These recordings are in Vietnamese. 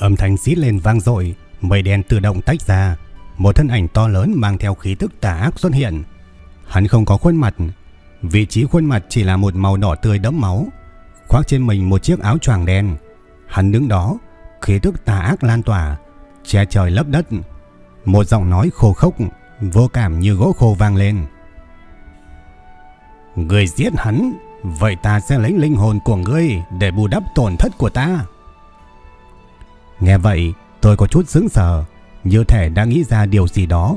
Âm thanh xít lên vang dội, mây đen tự động tách ra, một thân ảnh to lớn mang theo khí tức tà ác xuất hiện. Hắn không có khuôn mặt, vị trí khuôn mặt chỉ là một màu đỏ tươi đẫm máu, khoác trên mình một chiếc áo choàng đen. Hắn đứng đó, khí tức tà ác lan tỏa, che trời lấp đất. Một giọng nói khô khốc, vô cảm như gỗ khô vang lên. Người giết hắn, vậy ta sẽ lấy linh hồn của ngươi để bù đắp tổn thất của ta. Nghe vậy, tôi có chút sững sờ, như thể đã nghĩ ra điều gì đó.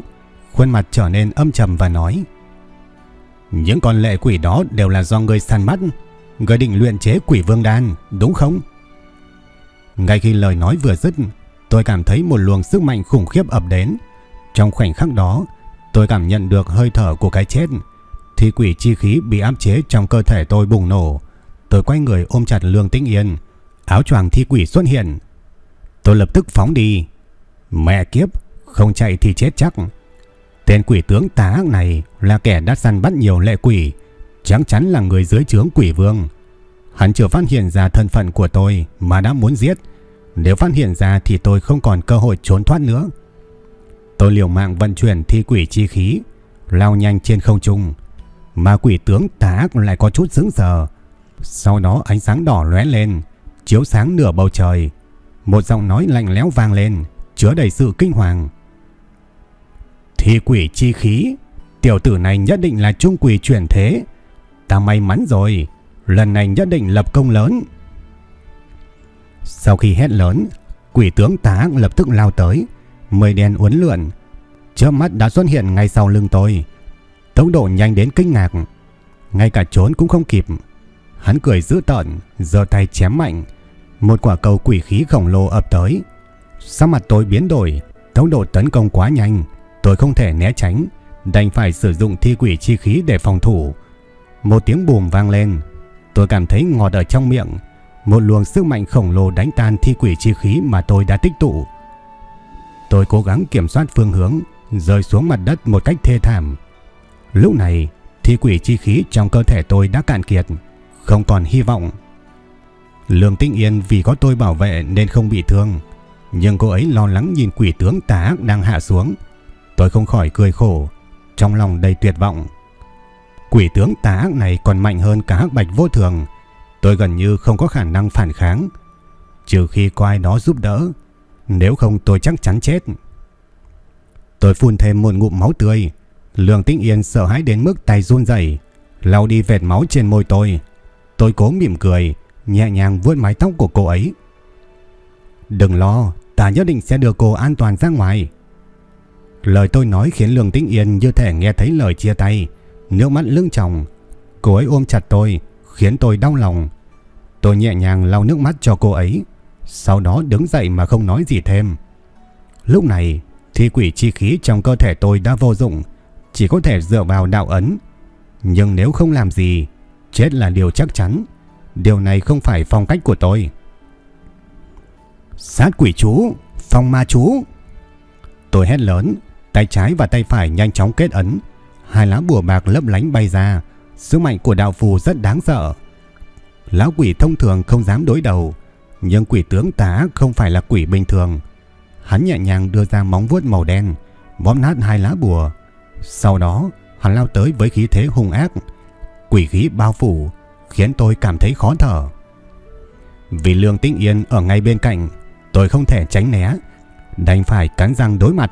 Khuôn mặt trở nên âm trầm và nói. Những con lệ quỷ đó đều là do ngươi săn mắt. ngươi định luyện chế quỷ vương đan, đúng không? Ngay khi lời nói vừa dứt, tôi cảm thấy một luồng sức mạnh khủng khiếp ập đến. Trong khoảnh khắc đó, tôi cảm nhận được hơi thở của cái chết. Thi quỷ chi khí bị áp chế trong cơ thể tôi bùng nổ. Tôi quay người ôm chặt Lương Tĩnh Yên. Áo choàng thi quỷ xuất hiện. Tôi lập tức phóng đi. Mẹ kiếp, không chạy thì chết chắc. Tên quỷ tướng tà ác này là kẻ đã săn bắt nhiều lệ quỷ, chắc chắn là người dưới trướng quỷ vương. Hắn chưa phát hiện ra thân phận của tôi mà đã muốn giết. Nếu phát hiện ra thì tôi không còn cơ hội trốn thoát nữa. Tôi liều mạng vận chuyển thi quỷ chi khí, lao nhanh trên không trung. Mà quỷ tướng tà ác lại có chút sững sờ. Sau đó ánh sáng đỏ lóe lên, chiếu sáng nửa bầu trời. Một giọng nói lạnh lẽo vang lên, chứa đầy sự kinh hoàng. Thi quỷ chi khí, tiểu tử này nhất định là trung quỷ chuyển thế. Ta may mắn rồi, lần này nhất định lập công lớn. Sau khi hét lớn, quỷ tướng tá lập tức lao tới, mây đen uốn lượn, chớp mắt đã xuất hiện ngay sau lưng tôi. Tốc độ nhanh đến kinh ngạc, ngay cả trốn cũng không kịp. Hắn cười dữ tợn, giơ tay chém mạnh, một quả cầu quỷ khí khổng lồ ập tới. Sắc mặt tôi biến đổi, tốc độ tấn công quá nhanh, tôi không thể né tránh, đành phải sử dụng thi quỷ chi khí để phòng thủ. Một tiếng bùm vang lên, tôi cảm thấy ngọt ở trong miệng, một luồng sức mạnh khổng lồ đánh tan thi quỷ chi khí mà tôi đã tích tụ. Tôi cố gắng kiểm soát phương hướng, rơi xuống mặt đất một cách thê thảm. Lúc này, thi quỷ chi khí trong cơ thể tôi đã cạn kiệt, không còn hy vọng. Lương Tĩnh Yên vì có tôi bảo vệ nên không bị thương, nhưng cô ấy lo lắng nhìn quỷ tướng tà ác đang hạ xuống. Tôi không khỏi cười khổ, trong lòng đầy tuyệt vọng. Quỷ tướng tà ác này còn mạnh hơn cả hắc bạch vô thường, tôi gần như không có khả năng phản kháng, trừ khi có ai đó giúp đỡ, nếu không tôi chắc chắn chết. Tôi phun thêm một ngụm máu tươi, Lương Tĩnh Yên sợ hãi đến mức tay run rẩy, lau đi vệt máu trên môi tôi. Tôi cố mỉm cười, nhẹ nhàng vuốt mái tóc của cô ấy. Đừng lo, ta nhất định sẽ đưa cô an toàn ra ngoài. Lời tôi nói khiến Lương Tĩnh Yên như thể nghe thấy lời chia tay, nước mắt lưng tròng. Cô ấy ôm chặt tôi, khiến tôi đau lòng. Tôi nhẹ nhàng lau nước mắt cho cô ấy, sau đó đứng dậy mà không nói gì thêm. Lúc này, thi quỷ chi khí trong cơ thể tôi đã vô dụng, chỉ có thể dựa vào đạo ấn. Nhưng nếu không làm gì, chết là điều chắc chắn. Điều này không phải phong cách của tôi. Sát quỷ chú, phong ma chú. Tôi hét lớn, tay trái và tay phải nhanh chóng kết ấn. Hai lá bùa bạc lấp lánh bay ra. Sức mạnh của đạo phù rất đáng sợ. Lão quỷ thông thường không dám đối đầu. Nhưng quỷ tướng tá không phải là quỷ bình thường. Hắn nhẹ nhàng đưa ra móng vuốt màu đen, bóp nát hai lá bùa. Sau đó, hắn lao tới với khí thế hung ác. Quỷ khí bao phủ, khiến tôi cảm thấy khó thở. Vì Lương Tĩnh Yên ở ngay bên cạnh, tôi không thể tránh né, đành phải cắn răng đối mặt.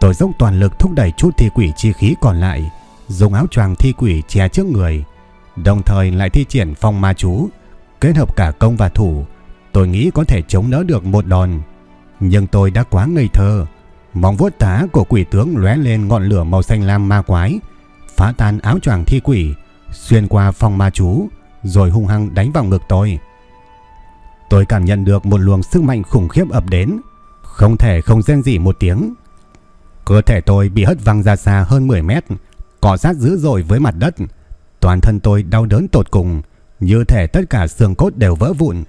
Tôi dốc toàn lực thúc đẩy chút thi quỷ chi khí còn lại, dùng áo choàng thi quỷ che trước người, đồng thời lại thi triển phong ma chú, kết hợp cả công và thủ, tôi nghĩ có thể chống đỡ được một đòn. Nhưng tôi đã quá ngây thơ, Móng vuốt tá của quỷ tướng lóe lên ngọn lửa màu xanh lam ma quái, phá tan áo choàng thi quỷ, xuyên qua phòng ma chú, rồi hung hăng đánh vào ngực tôi. Tôi cảm nhận được một luồng sức mạnh khủng khiếp ập đến, không thể không rên rỉ một tiếng. Cơ thể tôi bị hất văng ra xa hơn 10 mét, cọ sát dữ dội với mặt đất. Toàn thân tôi đau đớn tột cùng, như thể tất cả xương cốt đều vỡ vụn.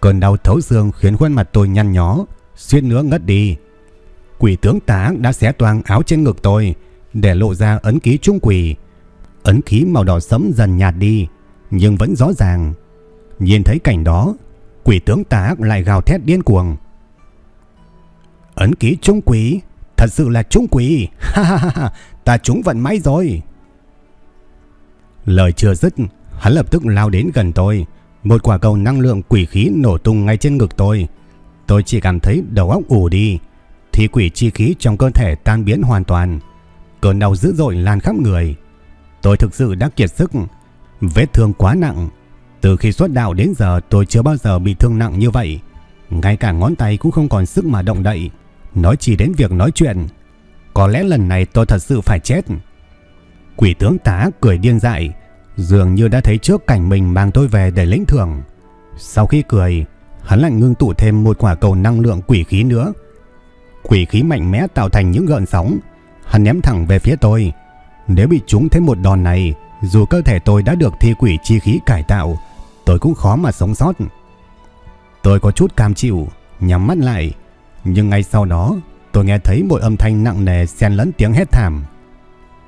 Cơn đau thấu xương khiến khuôn mặt tôi nhăn nhó, suýt nữa ngất đi. Quỷ tướng tá đã xé toang áo trên ngực tôi để lộ ra ấn ký trung quỷ. Ấn khí màu đỏ sẫm dần nhạt đi, nhưng vẫn rõ ràng. Nhìn thấy cảnh đó, quỷ tướng tá lại gào thét điên cuồng. Ấn ký trung quỷ, thật sự là trung quỷ. Ha ha ha, ta trúng vận may rồi. Lời chưa dứt, hắn lập tức lao đến gần tôi. Một quả cầu năng lượng quỷ khí nổ tung ngay trên ngực tôi. Tôi chỉ cảm thấy đầu óc ủ đi. Thì quỷ chi khí trong cơ thể tan biến hoàn toàn. Cơn đau dữ dội lan khắp người. Tôi thực sự đã kiệt sức. Vết thương quá nặng. Từ khi xuất đạo đến giờ tôi chưa bao giờ bị thương nặng như vậy. Ngay cả ngón tay cũng không còn sức mà động đậy. Nói chỉ đến việc nói chuyện. Có lẽ lần này tôi thật sự phải chết. Quỷ tướng tá cười điên dại. Dường như đã thấy trước cảnh mình mang tôi về để lĩnh thưởng. Sau khi cười, hắn lại ngưng tụ thêm một quả cầu năng lượng quỷ khí nữa. Quỷ khí mạnh mẽ tạo thành những gợn sóng. Hắn ném thẳng về phía tôi. Nếu bị trúng thêm một đòn này, dù cơ thể tôi đã được thi quỷ chi khí cải tạo, tôi cũng khó mà sống sót. Tôi có chút cam chịu, nhắm mắt lại. Nhưng ngay sau đó, tôi nghe thấy một âm thanh nặng nề xen lẫn tiếng hét thảm.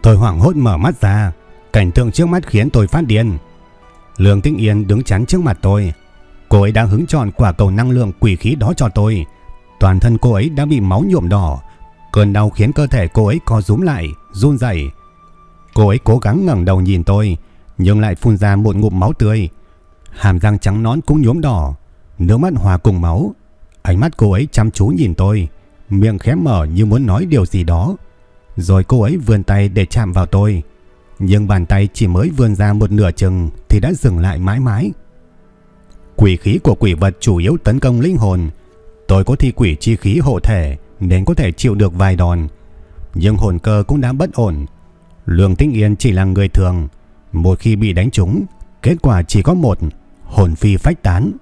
Tôi hoảng hốt mở mắt ra, cảnh tượng trước mắt khiến tôi phát điên. Lương Tĩnh Yên đứng chắn trước mặt tôi. Cô ấy đang hứng chọn quả cầu năng lượng quỷ khí đó cho tôi. Toàn thân cô ấy đã bị máu nhuộm đỏ. Cơn đau khiến cơ thể cô ấy co rúm lại, run rẩy. Cô ấy cố gắng ngẩng đầu nhìn tôi, nhưng lại phun ra một ngụm máu tươi. Hàm răng trắng nón cũng nhuốm đỏ, nước mắt hòa cùng máu. Ánh mắt cô ấy chăm chú nhìn tôi, miệng khép mở như muốn nói điều gì đó. Rồi cô ấy vươn tay để chạm vào tôi. Nhưng bàn tay chỉ mới vươn ra một nửa chừng thì đã dừng lại mãi mãi. Quỷ khí của quỷ vật chủ yếu tấn công linh hồn. Tôi có thi quỷ chi khí hộ thể nên có thể chịu được vài đòn. Nhưng hồn cơ cũng đã bất ổn. Lương Tĩnh Yên chỉ là người thường. Một khi bị đánh trúng, kết quả chỉ có một, hồn phi phách tán.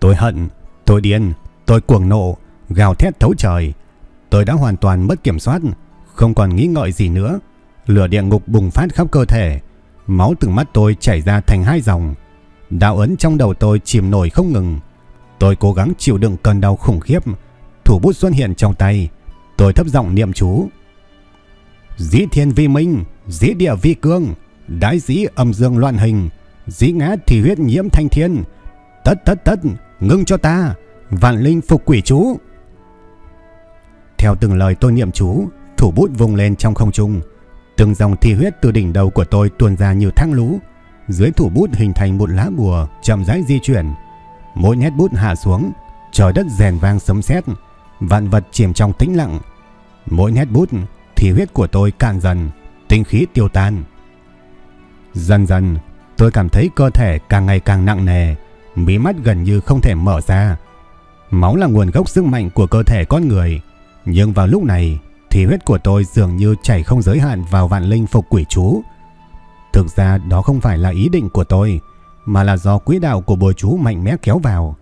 Tôi hận, tôi điên, tôi cuồng nộ, gào thét thấu trời. Tôi đã hoàn toàn mất kiểm soát, không còn nghĩ ngợi gì nữa. Lửa địa ngục bùng phát khắp cơ thể, máu từ mắt tôi chảy ra thành hai dòng. Đạo ấn trong đầu tôi chìm nổi không ngừng. Tôi cố gắng chịu đựng cơn đau khủng khiếp, thủ bút xuất hiện trong tay. Tôi thấp giọng niệm chú. Dĩ thiên vi minh, dĩ địa vi cương, đái dĩ âm dương loạn hình, dĩ ngã thì huyết nhiễm thanh thiên. Tất tất tất, ngưng cho ta, vạn linh phục quỷ chú. Theo từng lời tôi niệm chú, thủ bút vùng lên trong không trung. Từng dòng thi huyết từ đỉnh đầu của tôi tuôn ra như thang lũ. Dưới thủ bút hình thành một lá bùa chậm rãi di chuyển. Mỗi nét bút hạ xuống, trời đất rèn vang sấm sét, vạn vật chìm trong tĩnh lặng. Mỗi nét bút, thì huyết của tôi cạn dần, tinh khí tiêu tan. Dần dần, tôi cảm thấy cơ thể càng ngày càng nặng nề, mí mắt gần như không thể mở ra. Máu là nguồn gốc sức mạnh của cơ thể con người, nhưng vào lúc này, thì huyết của tôi dường như chảy không giới hạn vào vạn linh phục quỷ chú. Thực ra đó không phải là ý định của tôi, mà là do quỹ đạo của bùa chú mạnh mẽ kéo vào.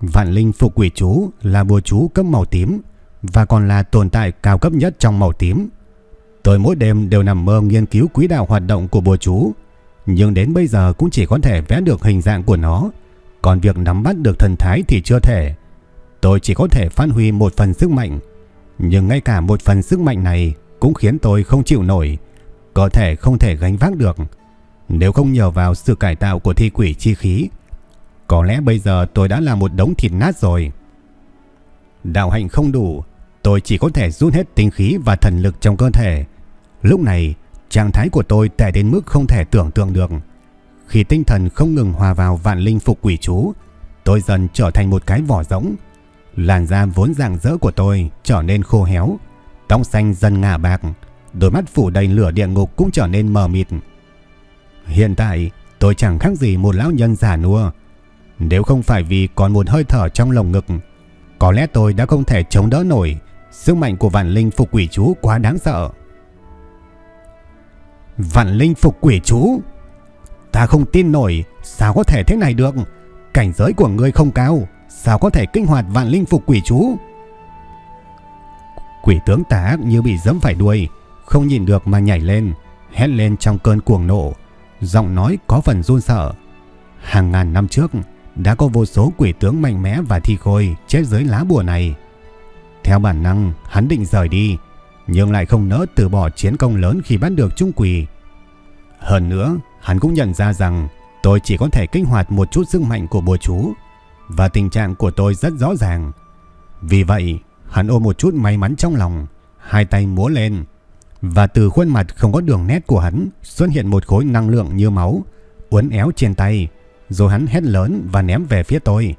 Vạn linh phục quỷ chú là bùa chú cấp màu tím và còn là tồn tại cao cấp nhất trong màu tím. Tôi mỗi đêm đều nằm mơ nghiên cứu quỹ đạo hoạt động của bùa chú, nhưng đến bây giờ cũng chỉ có thể vẽ được hình dạng của nó, còn việc nắm bắt được thần thái thì chưa thể. Tôi chỉ có thể phát huy một phần sức mạnh, nhưng ngay cả một phần sức mạnh này cũng khiến tôi không chịu nổi, có thể không thể gánh vác được. Nếu không nhờ vào sự cải tạo của thi quỷ chi khí, có lẽ bây giờ tôi đã là một đống thịt nát rồi. Đạo hạnh không đủ, tôi chỉ có thể rút hết tinh khí và thần lực trong cơ thể. Lúc này, trạng thái của tôi tệ đến mức không thể tưởng tượng được. Khi tinh thần không ngừng hòa vào vạn linh phục quỷ chú, tôi dần trở thành một cái vỏ rỗng. Làn da vốn rạng rỡ của tôi trở nên khô héo, tóc xanh dần ngả bạc, đôi mắt phủ đầy lửa địa ngục cũng trở nên mờ mịt. Hiện tại, tôi chẳng khác gì một lão nhân giả nua. Nếu không phải vì còn một hơi thở trong lồng ngực, có lẽ tôi đã không thể chống đỡ nổi Sức mạnh của vạn linh phục quỷ chú quá đáng sợ. Vạn linh phục quỷ chú? Ta không tin nổi, sao có thể thế này được? Cảnh giới của ngươi không cao, sao có thể kinh hoạt vạn linh phục quỷ chú? Quỷ tướng tà ác như bị dẫm phải đuôi, không nhìn được mà nhảy lên, hét lên trong cơn cuồng nộ, giọng nói có phần run sợ. Hàng ngàn năm trước, đã có vô số quỷ tướng mạnh mẽ và thi khôi chết dưới lá bùa này. Theo bản năng, hắn định rời đi, nhưng lại không nỡ từ bỏ chiến công lớn khi bắt được trung quỷ. Hơn nữa, hắn cũng nhận ra rằng tôi chỉ có thể kích hoạt một chút sức mạnh của bùa chú và tình trạng của tôi rất rõ ràng. Vì vậy, hắn ôm một chút may mắn trong lòng, hai tay múa lên và từ khuôn mặt không có đường nét của hắn xuất hiện một khối năng lượng như máu uốn éo trên tay, rồi hắn hét lớn và ném về phía tôi.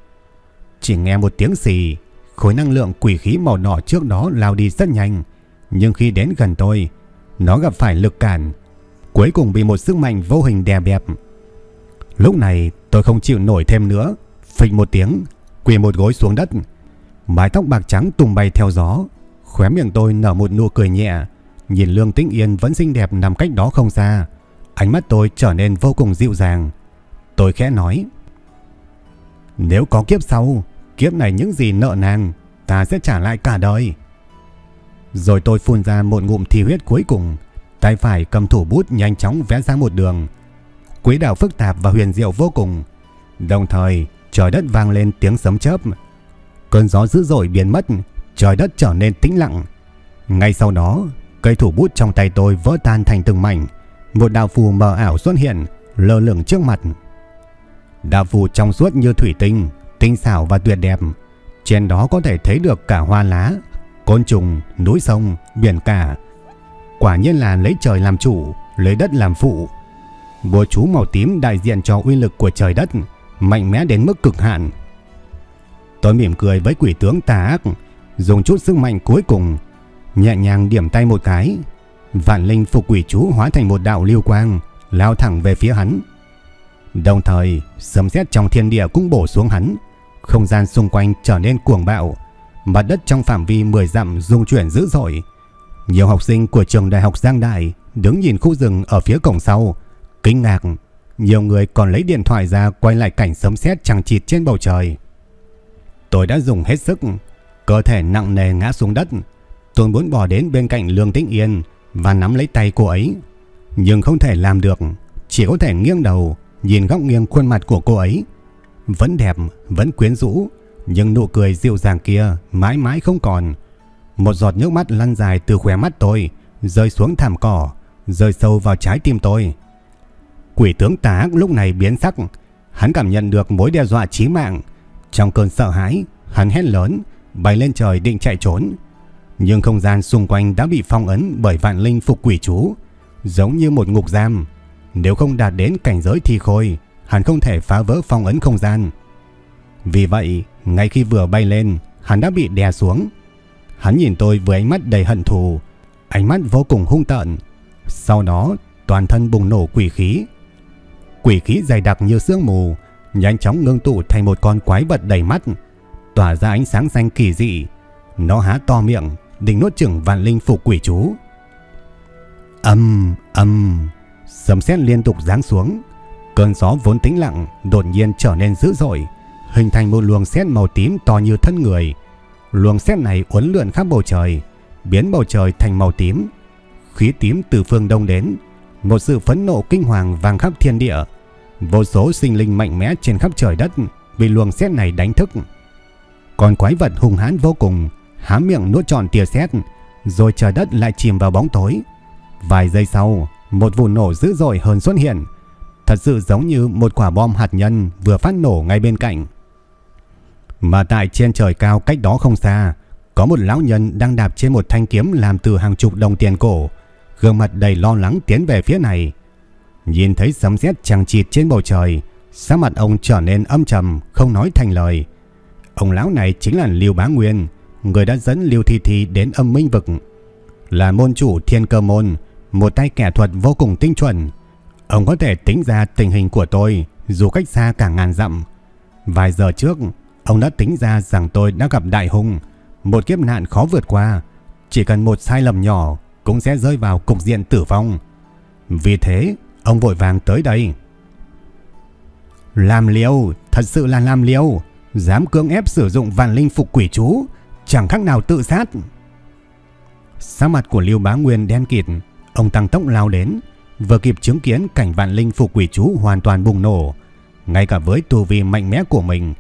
Chỉ nghe một tiếng xì, khối năng lượng quỷ khí màu đỏ trước đó lao đi rất nhanh, nhưng khi đến gần tôi, nó gặp phải lực cản, cuối cùng bị một sức mạnh vô hình đè bẹp. Lúc này tôi không chịu nổi thêm nữa, phịch một tiếng, quỳ một gối xuống đất. Mái tóc bạc trắng tung bay theo gió, khóe miệng tôi nở một nụ cười nhẹ, nhìn Lương Tĩnh Yên vẫn xinh đẹp nằm cách đó không xa. Ánh mắt tôi trở nên vô cùng dịu dàng. Tôi khẽ nói, nếu có kiếp sau, kiếp này những gì nợ nàng, ta sẽ trả lại cả đời. Rồi tôi phun ra một ngụm thi huyết cuối cùng, tay phải cầm thủ bút nhanh chóng vẽ ra một đường. Quỹ đạo phức tạp và huyền diệu vô cùng. Đồng thời, trời đất vang lên tiếng sấm chớp. Cơn gió dữ dội biến mất, trời đất trở nên tĩnh lặng. Ngay sau đó, cây thủ bút trong tay tôi vỡ tan thành từng mảnh. Một đạo phù mờ ảo xuất hiện, lơ lửng trước mặt. Đạo phù trong suốt như thủy tinh, tinh xảo và tuyệt đẹp. Trên đó có thể thấy được cả hoa lá, côn trùng, núi sông, biển cả. Quả nhiên là lấy trời làm chủ, lấy đất làm phụ. Bùa chú màu tím đại diện cho uy lực của trời đất, mạnh mẽ đến mức cực hạn. Tôi mỉm cười với quỷ tướng tà ác, dùng chút sức mạnh cuối cùng, nhẹ nhàng điểm tay một cái. Vạn linh phục quỷ chú hóa thành một đạo lưu quang, lao thẳng về phía hắn. Đồng thời, sấm sét trong thiên địa cũng bổ xuống hắn, không gian xung quanh trở nên cuồng bạo, mặt đất trong phạm vi 10 dặm rung chuyển dữ dội. Nhiều học sinh của trường đại học Giang Đại đứng nhìn khu rừng ở phía cổng sau, kinh ngạc. Nhiều người còn lấy điện thoại ra quay lại cảnh sấm sét chằng chịt trên bầu trời. Tôi đã dùng hết sức, cơ thể nặng nề ngã xuống đất. Tôi muốn bỏ đến bên cạnh Lương Tĩnh Yên và nắm lấy tay cô ấy, nhưng không thể làm được, chỉ có thể nghiêng đầu nhìn góc nghiêng khuôn mặt của cô ấy. Vẫn đẹp, vẫn quyến rũ, nhưng nụ cười dịu dàng kia mãi mãi không còn. Một giọt nước mắt lăn dài từ khóe mắt tôi, rơi xuống thảm cỏ, rơi sâu vào trái tim tôi. Quỷ tướng tá lúc này biến sắc, hắn cảm nhận được mối đe dọa chí mạng. Trong cơn sợ hãi, hắn hét lớn, bay lên trời định chạy trốn. Nhưng không gian xung quanh đã bị phong ấn bởi vạn linh phục quỷ chú, giống như một ngục giam. Nếu không đạt đến cảnh giới thi khôi, hắn không thể phá vỡ phong ấn không gian. Vì vậy, ngay khi vừa bay lên, hắn đã bị đè xuống. Hắn nhìn tôi với ánh mắt đầy hận thù, ánh mắt vô cùng hung tợn. Sau đó, toàn thân bùng nổ quỷ khí. Quỷ khí dày đặc như sương mù, nhanh chóng ngưng tụ thành một con quái vật đầy mắt, tỏa ra ánh sáng xanh kỳ dị. Nó há to miệng, định nuốt chửng vạn linh phục quỷ chú. Âm, âm, sấm sét liên tục giáng xuống. Cơn gió vốn tĩnh lặng đột nhiên trở nên dữ dội, hình thành một luồng sét màu tím to như thân người. Luồng sét này uốn lượn khắp bầu trời, biến bầu trời thành màu tím. Khí tím từ phương đông đến, một sự phẫn nộ kinh hoàng vang khắp thiên địa. Vô số sinh linh mạnh mẽ trên khắp trời đất bị luồng sét này đánh thức. Còn quái vật hung hãn vô cùng, há miệng nuốt trọn tia sét, rồi trời đất lại chìm vào bóng tối. Vài giây sau, một vụ nổ dữ dội hơn xuất hiện, thật sự giống như một quả bom hạt nhân vừa phát nổ ngay bên cạnh. Mà tại trên trời cao cách đó không xa, có một lão nhân đang đạp trên một thanh kiếm làm từ hàng chục đồng tiền cổ, gương mặt đầy lo lắng tiến về phía này. Nhìn thấy sấm sét chằng chịt trên bầu trời, sắc mặt ông trở nên âm trầm, không nói thành lời. Ông lão này chính là Lưu Bá Nguyên, người đã dẫn Lưu Thi Thi đến âm minh vực. Là môn chủ thiên cơ môn, một tay kẻ thuật vô cùng tinh chuẩn. Ông có thể tính ra tình hình của tôi dù cách xa cả ngàn dặm. Vài giờ trước, ông đã tính ra rằng tôi đã gặp đại hung, một kiếp nạn khó vượt qua, chỉ cần một sai lầm nhỏ cũng sẽ rơi vào cục diện tử vong. Vì thế, ông vội vàng tới đây. Làm liêu thật sự là làm liêu, dám cưỡng ép sử dụng vạn linh phục quỷ chú, chẳng khác nào tự sát. Sắc mặt của Lưu Bá Nguyên đen kịt, ông tăng tốc lao đến, vừa kịp chứng kiến cảnh vạn linh phục quỷ chú hoàn toàn bùng nổ. Ngay cả với tu vi mạnh mẽ của mình,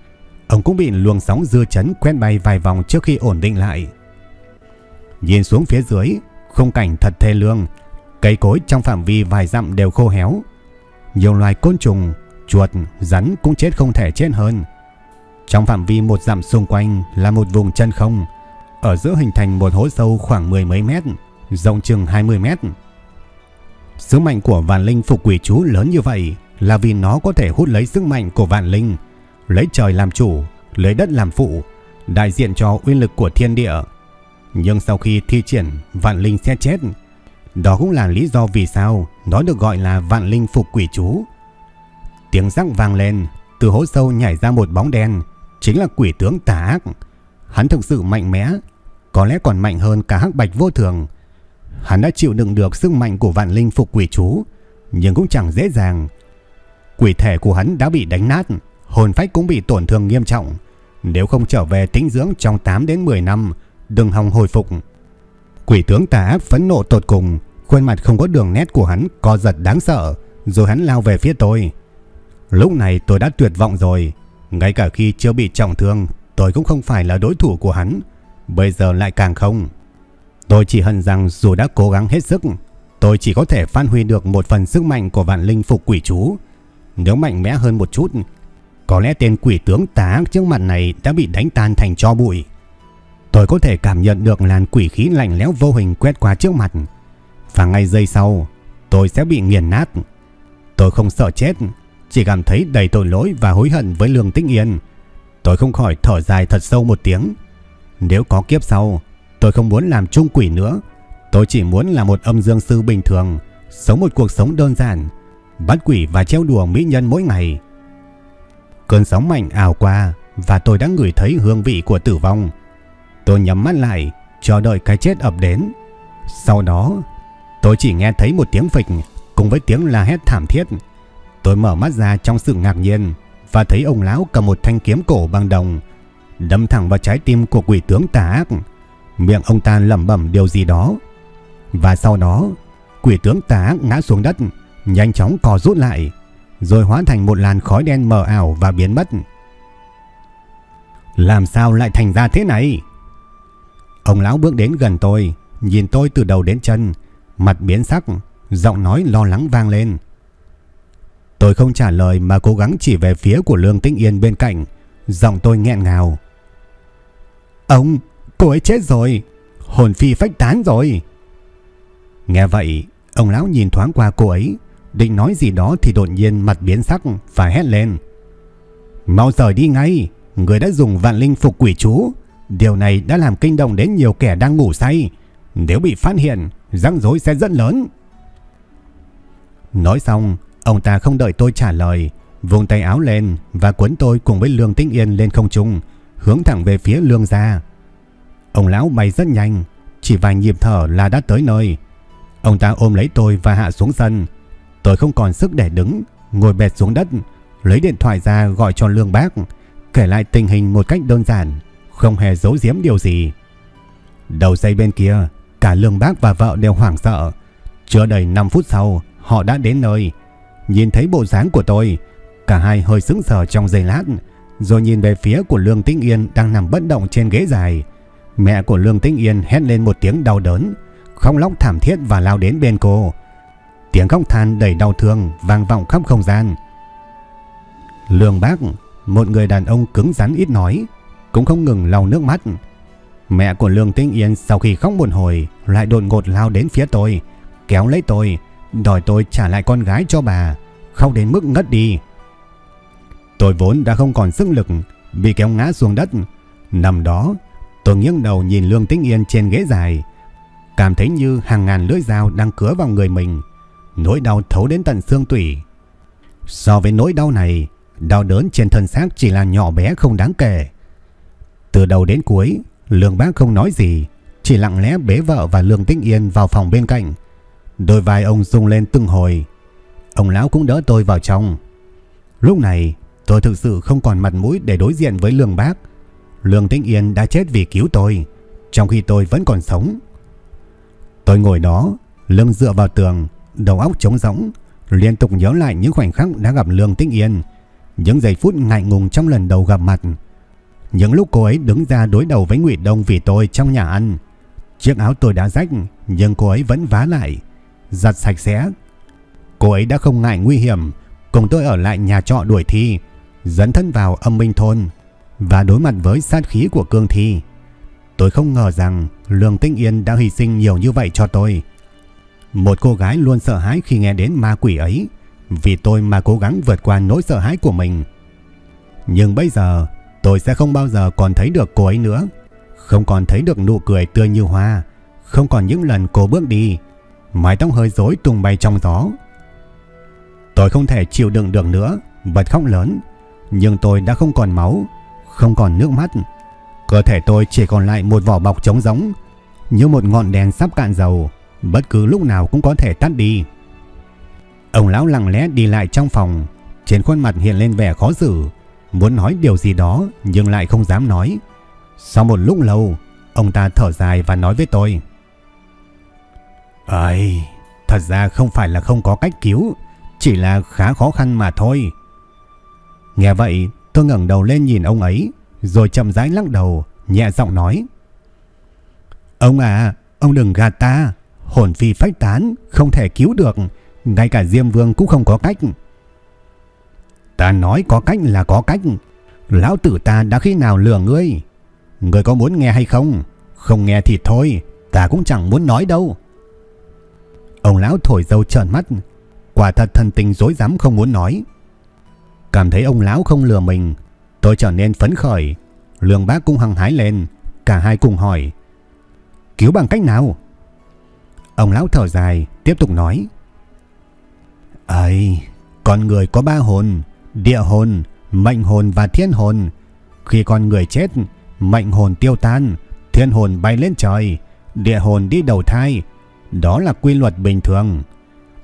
ông cũng bị luồng sóng dư chấn quen bay vài vòng trước khi ổn định lại. Nhìn xuống phía dưới, khung cảnh thật thê lương, cây cối trong phạm vi vài dặm đều khô héo. Nhiều loài côn trùng, chuột, rắn cũng chết không thể chết hơn. Trong phạm vi một dặm xung quanh là một vùng chân không, ở giữa hình thành một hố sâu khoảng mười mấy mét, rộng chừng 20 mét. Sức mạnh của vạn linh phục quỷ chú lớn như vậy là vì nó có thể hút lấy sức mạnh của vạn linh, lấy trời làm chủ, lấy đất làm phụ, đại diện cho uy lực của thiên địa. Nhưng sau khi thi triển vạn linh sẽ chết, đó cũng là lý do vì sao nó được gọi là vạn linh phục quỷ chú. Tiếng rắc vang lên, từ hố sâu nhảy ra một bóng đen, chính là quỷ tướng tà ác. Hắn thực sự mạnh mẽ, có lẽ còn mạnh hơn cả hắc bạch vô thường. Hắn đã chịu đựng được sức mạnh của vạn linh phục quỷ chú, nhưng cũng chẳng dễ dàng. Quỷ thể của hắn đã bị đánh nát, hồn phách cũng bị tổn thương nghiêm trọng. Nếu không trở về tĩnh dưỡng trong 8 đến 10 năm, đừng hòng hồi phục. Quỷ tướng tà ác phẫn nộ tột cùng, khuôn mặt không có đường nét của hắn co giật đáng sợ, rồi hắn lao về phía tôi. Lúc này tôi đã tuyệt vọng rồi, ngay cả khi chưa bị trọng thương, tôi cũng không phải là đối thủ của hắn, bây giờ lại càng không. Tôi chỉ hận rằng dù đã cố gắng hết sức, tôi chỉ có thể phát huy được một phần sức mạnh của vạn linh phục quỷ chú. Nếu mạnh mẽ hơn một chút, có lẽ tên quỷ tướng tá trước mặt này đã bị đánh tan thành cho bụi. Tôi có thể cảm nhận được làn quỷ khí lạnh lẽo vô hình quét qua trước mặt. Và ngay giây sau, tôi sẽ bị nghiền nát. Tôi không sợ chết, chỉ cảm thấy đầy tội lỗi và hối hận với Lương Tĩnh Yên. Tôi không khỏi thở dài thật sâu một tiếng. Nếu có kiếp sau, tôi không muốn làm trung quỷ nữa. Tôi chỉ muốn là một âm dương sư bình thường, sống một cuộc sống đơn giản, bắt quỷ và treo đùa mỹ nhân mỗi ngày. Cơn sóng mạnh ảo qua và tôi đã ngửi thấy hương vị của tử vong. Tôi nhắm mắt lại, chờ đợi cái chết ập đến. Sau đó, tôi chỉ nghe thấy một tiếng phịch cùng với tiếng la hét thảm thiết. Tôi mở mắt ra trong sự ngạc nhiên và thấy ông lão cầm một thanh kiếm cổ bằng đồng, đâm thẳng vào trái tim của quỷ tướng tà ác. Miệng ông ta lẩm bẩm điều gì đó. Và sau đó, quỷ tướng tá ngã xuống đất, nhanh chóng co rút lại, rồi hóa thành một làn khói đen mờ ảo và biến mất. Làm sao lại thành ra thế này? Ông lão bước đến gần tôi, nhìn tôi từ đầu đến chân, mặt biến sắc, giọng nói lo lắng vang lên. Tôi không trả lời mà cố gắng chỉ về phía của Lương Tĩnh Yên bên cạnh, giọng tôi nghẹn ngào. Ông, cô ấy chết rồi, hồn phi phách tán rồi. Nghe vậy, ông lão nhìn thoáng qua cô ấy, định nói gì đó thì đột nhiên mặt biến sắc và hét lên. Mau rời đi ngay, người đã dùng vạn linh phục quỷ chú, điều này đã làm kinh động đến nhiều kẻ đang ngủ say. Nếu bị phát hiện, răng rối sẽ rất lớn. Nói xong, ông ta không đợi tôi trả lời, vùng tay áo lên và cuốn tôi cùng với Lương Tĩnh Yên lên không trung, hướng thẳng về phía Lương gia. Ông lão bay rất nhanh, chỉ vài nhịp thở là đã tới nơi. Ông ta ôm lấy tôi và hạ xuống sân. Tôi không còn sức để đứng, ngồi bệt xuống đất, lấy điện thoại ra gọi cho Lương Bác, kể lại tình hình một cách đơn giản, không hề giấu giếm điều gì. Đầu dây bên kia, cả Lương Bác và vợ đều hoảng sợ. Chưa đầy 5 phút sau, họ đã đến nơi. Nhìn thấy bộ dáng của tôi, cả hai hơi sững sờ trong giây lát, rồi nhìn về phía của Lương Tĩnh Yên đang nằm bất động trên ghế dài. Mẹ của Lương Tĩnh Yên hét lên một tiếng đau đớn, khóc lóc thảm thiết và lao đến bên cô. Tiếng khóc than đầy đau thương vang vọng khắp không gian. Lương Bác, một người đàn ông cứng rắn ít nói, cũng không ngừng lau nước mắt. Mẹ của Lương Tĩnh Yên sau khi khóc một hồi lại đột ngột lao đến phía tôi, kéo lấy tôi, đòi tôi trả lại con gái cho bà, khóc đến mức ngất đi. Tôi vốn đã không còn sức lực, bị kéo ngã xuống đất. Nằm đó, tôi nghiêng đầu nhìn Lương Tĩnh Yên trên ghế dài, cảm thấy như hàng ngàn lưỡi dao đang cứa vào người mình, nỗi đau thấu đến tận xương tủy. So với nỗi đau này, đau đớn trên thân xác chỉ là nhỏ bé không đáng kể. Từ đầu đến cuối, Lương bác không nói gì, chỉ lặng lẽ bế vợ và Lương Tĩnh Yên vào phòng bên cạnh. Đôi vai ông rung lên từng hồi. Ông lão cũng đỡ tôi vào trong. Lúc này, tôi thực sự không còn mặt mũi để đối diện với Lương bác. Lương Tĩnh Yên đã chết vì cứu tôi, trong khi tôi vẫn còn sống. Tôi ngồi đó, lưng dựa vào tường, đầu óc trống rỗng, liên tục nhớ lại những khoảnh khắc đã gặp Lương Tĩnh Yên, những giây phút ngại ngùng trong lần đầu gặp mặt. Những lúc cô ấy đứng ra đối đầu với Ngụy Đông vì tôi trong nhà ăn. Chiếc áo tôi đã rách, nhưng cô ấy vẫn vá lại, giặt sạch sẽ. Cô ấy đã không ngại nguy hiểm, cùng tôi ở lại nhà trọ đuổi thi, dẫn thân vào âm minh thôn và đối mặt với sát khí của cương thi. Tôi không ngờ rằng Lương Tĩnh Yên đã hy sinh nhiều như vậy cho tôi. Một cô gái luôn sợ hãi khi nghe đến ma quỷ ấy, vì tôi mà cố gắng vượt qua nỗi sợ hãi của mình. Nhưng bây giờ, tôi sẽ không bao giờ còn thấy được cô ấy nữa. Không còn thấy được nụ cười tươi như hoa, không còn những lần cô bước đi, mái tóc hơi rối tung bay trong gió. Tôi không thể chịu đựng được nữa, bật khóc lớn, nhưng tôi đã không còn máu, không còn nước mắt. Cơ thể tôi chỉ còn lại một vỏ bọc trống rỗng, như một ngọn đèn sắp cạn dầu, bất cứ lúc nào cũng có thể tắt đi. Ông lão lặng lẽ đi lại trong phòng, trên khuôn mặt hiện lên vẻ khó xử, muốn nói điều gì đó nhưng lại không dám nói. Sau một lúc lâu, ông ta thở dài và nói với tôi. Ây, thật ra không phải là không có cách cứu, chỉ là khá khó khăn mà thôi. Nghe vậy, tôi ngẩng đầu lên nhìn ông ấy, rồi chậm rãi lắc đầu, nhẹ giọng nói. Ông à, ông đừng gạt ta, hồn phi phách tán, không thể cứu được, ngay cả Diêm Vương cũng không có cách. Ta nói có cách là có cách, lão tử ta đã khi nào lừa ngươi. Ngươi có muốn nghe hay không? Không nghe thì thôi, ta cũng chẳng muốn nói đâu. Ông lão thổi dâu trợn mắt, quả thật thần tình dối dám không muốn nói. Cảm thấy ông lão không lừa mình, tôi trở nên phấn khởi. Lương bác cũng hăng hái lên, cả hai cùng hỏi. Cứu bằng cách nào? Ông lão thở dài, tiếp tục nói. Ấy, con người có ba hồn, địa hồn, mệnh hồn và thiên hồn. Khi con người chết, mệnh hồn tiêu tan, thiên hồn bay lên trời, địa hồn đi đầu thai. Đó là quy luật bình thường.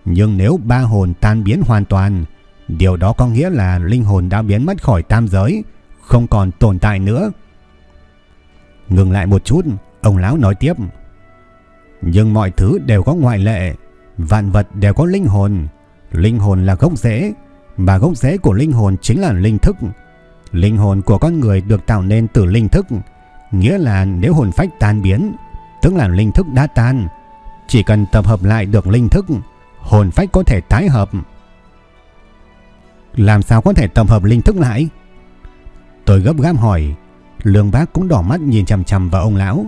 Nhưng nếu ba hồn tan biến hoàn toàn, điều đó có nghĩa là linh hồn đã biến mất khỏi tam giới, không còn tồn tại nữa. Ngừng lại một chút, ông lão nói tiếp. Nhưng mọi thứ đều có ngoại lệ, vạn vật đều có linh hồn. Linh hồn là gốc rễ, mà gốc rễ của linh hồn chính là linh thức. Linh hồn của con người được tạo nên từ linh thức, nghĩa là nếu hồn phách tan biến, tức là linh thức đã tan. Chỉ cần tập hợp lại được linh thức, hồn phách có thể tái hợp. Làm sao có thể tập hợp linh thức lại? Tôi gấp gáp hỏi, Lương Bác cũng đỏ mắt nhìn chằm chằm vào ông lão.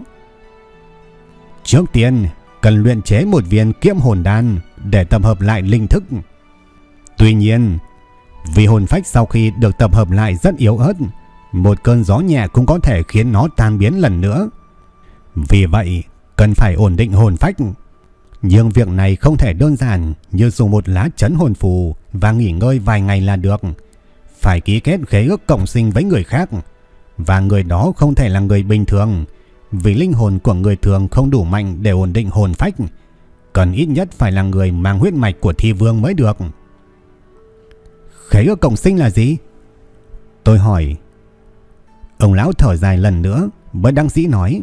Trước tiên, cần luyện chế một viên kiếm hồn đan để tập hợp lại linh thức. Tuy nhiên, vì hồn phách sau khi được tập hợp lại rất yếu ớt, một cơn gió nhẹ cũng có thể khiến nó tan biến lần nữa. Vì vậy, cần phải ổn định hồn phách. Nhưng việc này không thể đơn giản như dùng một lá chấn hồn phù và nghỉ ngơi vài ngày là được. Phải ký kết khế ước cộng sinh với người khác. Và người đó không thể là người bình thường. Vì linh hồn của người thường không đủ mạnh để ổn định hồn phách. Cần ít nhất phải là người mang huyết mạch của thi vương mới được. Khế ước cộng sinh là gì? Tôi hỏi. Ông lão thở dài lần nữa, bất đăng sĩ nói.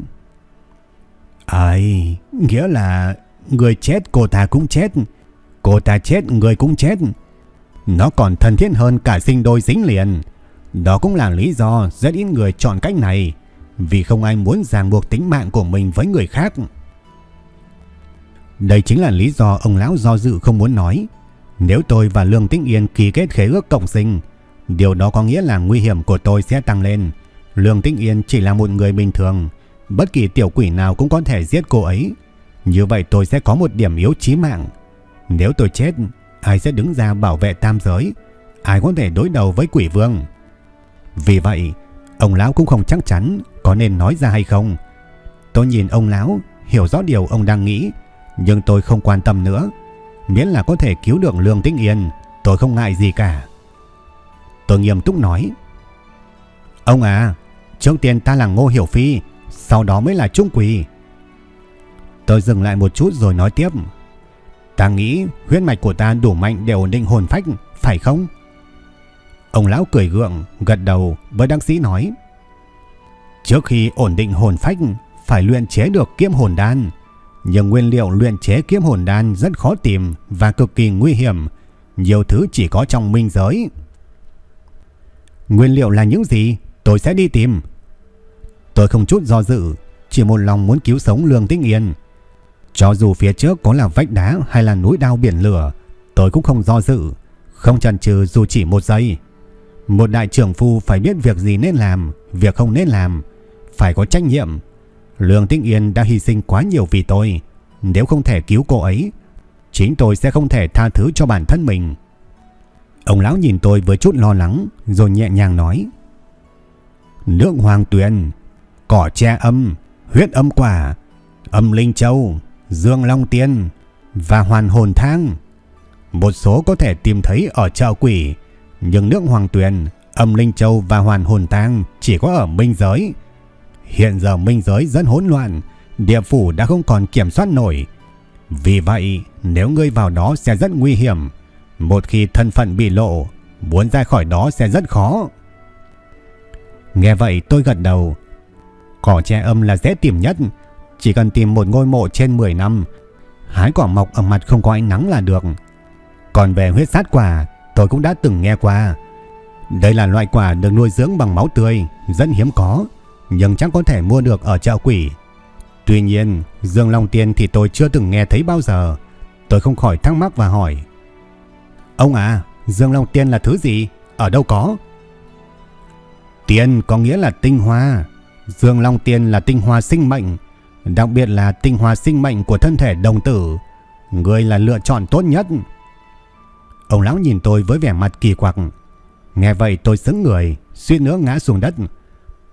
Ai, nghĩa là người chết cô ta cũng chết, cô ta chết người cũng chết. Nó còn thân thiết hơn cả sinh đôi dính liền. Đó cũng là lý do rất ít người chọn cách này, vì không ai muốn ràng buộc tính mạng của mình với người khác. Đây chính là lý do ông lão do dự không muốn nói. Nếu tôi và Lương Tĩnh Yên ký kết khế ước cộng sinh, điều đó có nghĩa là nguy hiểm của tôi sẽ tăng lên. Lương Tĩnh Yên chỉ là một người bình thường, bất kỳ tiểu quỷ nào cũng có thể giết cô ấy. Như vậy tôi sẽ có một điểm yếu chí mạng. Nếu tôi chết, ai sẽ đứng ra bảo vệ tam giới? Ai có thể đối đầu với quỷ vương? Vì vậy, ông lão cũng không chắc chắn có nên nói ra hay không. Tôi nhìn ông lão, hiểu rõ điều ông đang nghĩ, nhưng tôi không quan tâm nữa. Miễn là có thể cứu được Lương Tĩnh Yên, tôi không ngại gì cả. Tôi nghiêm túc nói. Ông à, trước tiên ta là Ngô Hiểu Phi, sau đó mới là trung quỷ. Tôi dừng lại một chút rồi nói tiếp. Ta nghĩ huyết mạch của ta đủ mạnh để ổn định hồn phách, phải không? Ông lão cười gượng, gật đầu, với đăng sĩ nói. Trước khi ổn định hồn phách, phải luyện chế được kiếm hồn đan. Nhưng nguyên liệu luyện chế kiếm hồn đan rất khó tìm và cực kỳ nguy hiểm. Nhiều thứ chỉ có trong minh giới. Nguyên liệu là những gì? Tôi sẽ đi tìm. Tôi không chút do dự, chỉ một lòng muốn cứu sống Lương Tĩnh Yên. Cho dù phía trước có là vách đá hay là núi đao biển lửa, tôi cũng không do dự, không chần chừ dù chỉ một giây. Một đại trưởng phu phải biết việc gì nên làm, việc không nên làm, phải có trách nhiệm. Lương Tĩnh Yên đã hy sinh quá nhiều vì tôi, nếu không thể cứu cô ấy, chính tôi sẽ không thể tha thứ cho bản thân mình. Ông lão nhìn tôi với chút lo lắng, rồi nhẹ nhàng nói: "Nước Hoàng Tuyền, cỏ tre âm, huyết âm quả, âm linh châu, dương long tiên và hoàn hồn thang. Một số có thể tìm thấy ở chợ quỷ, nhưng nước Hoàng Tuyền, âm linh châu và hoàn hồn thang chỉ có ở minh giới." Hiện giờ minh giới rất hỗn loạn, địa phủ đã không còn kiểm soát nổi. Vì vậy, nếu ngươi vào đó sẽ rất nguy hiểm. Một khi thân phận bị lộ, muốn ra khỏi đó sẽ rất khó. Nghe vậy tôi gật đầu. Cỏ tre âm là dễ tìm nhất, chỉ cần tìm một ngôi mộ trên 10 năm, hái quả mọc ở mặt không có ánh nắng là được. Còn về huyết sát quả, tôi cũng đã từng nghe qua. Đây là loại quả được nuôi dưỡng bằng máu tươi, rất hiếm có nhưng chắc có thể mua được ở chợ quỷ. Tuy nhiên, Dương Long Tiên thì tôi chưa từng nghe thấy bao giờ. Tôi không khỏi thắc mắc và hỏi. Ông à, Dương Long Tiên là thứ gì? Ở đâu có? Tiên có nghĩa là tinh hoa. Dương Long Tiên là tinh hoa sinh mệnh, đặc biệt là tinh hoa sinh mệnh của thân thể đồng tử. Người là lựa chọn tốt nhất. Ông lão nhìn tôi với vẻ mặt kỳ quặc. Nghe vậy tôi sững người, suýt nữa ngã xuống đất.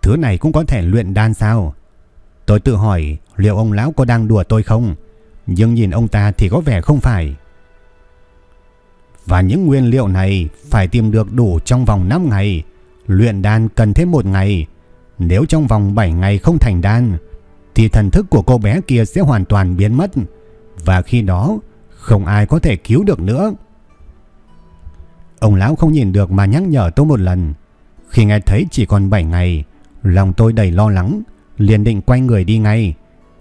Thứ này cũng có thể luyện đan sao? Tôi tự hỏi liệu ông lão có đang đùa tôi không? Nhưng nhìn ông ta thì có vẻ không phải. Và những nguyên liệu này phải tìm được đủ trong vòng 5 ngày. Luyện đan cần thêm một ngày. Nếu trong vòng 7 ngày không thành đan, thì thần thức của cô bé kia sẽ hoàn toàn biến mất. Và khi đó, không ai có thể cứu được nữa. Ông lão không nhìn được mà nhắc nhở tôi một lần. Khi nghe thấy chỉ còn 7 ngày, Lòng tôi đầy lo lắng, liền định quay người đi ngay.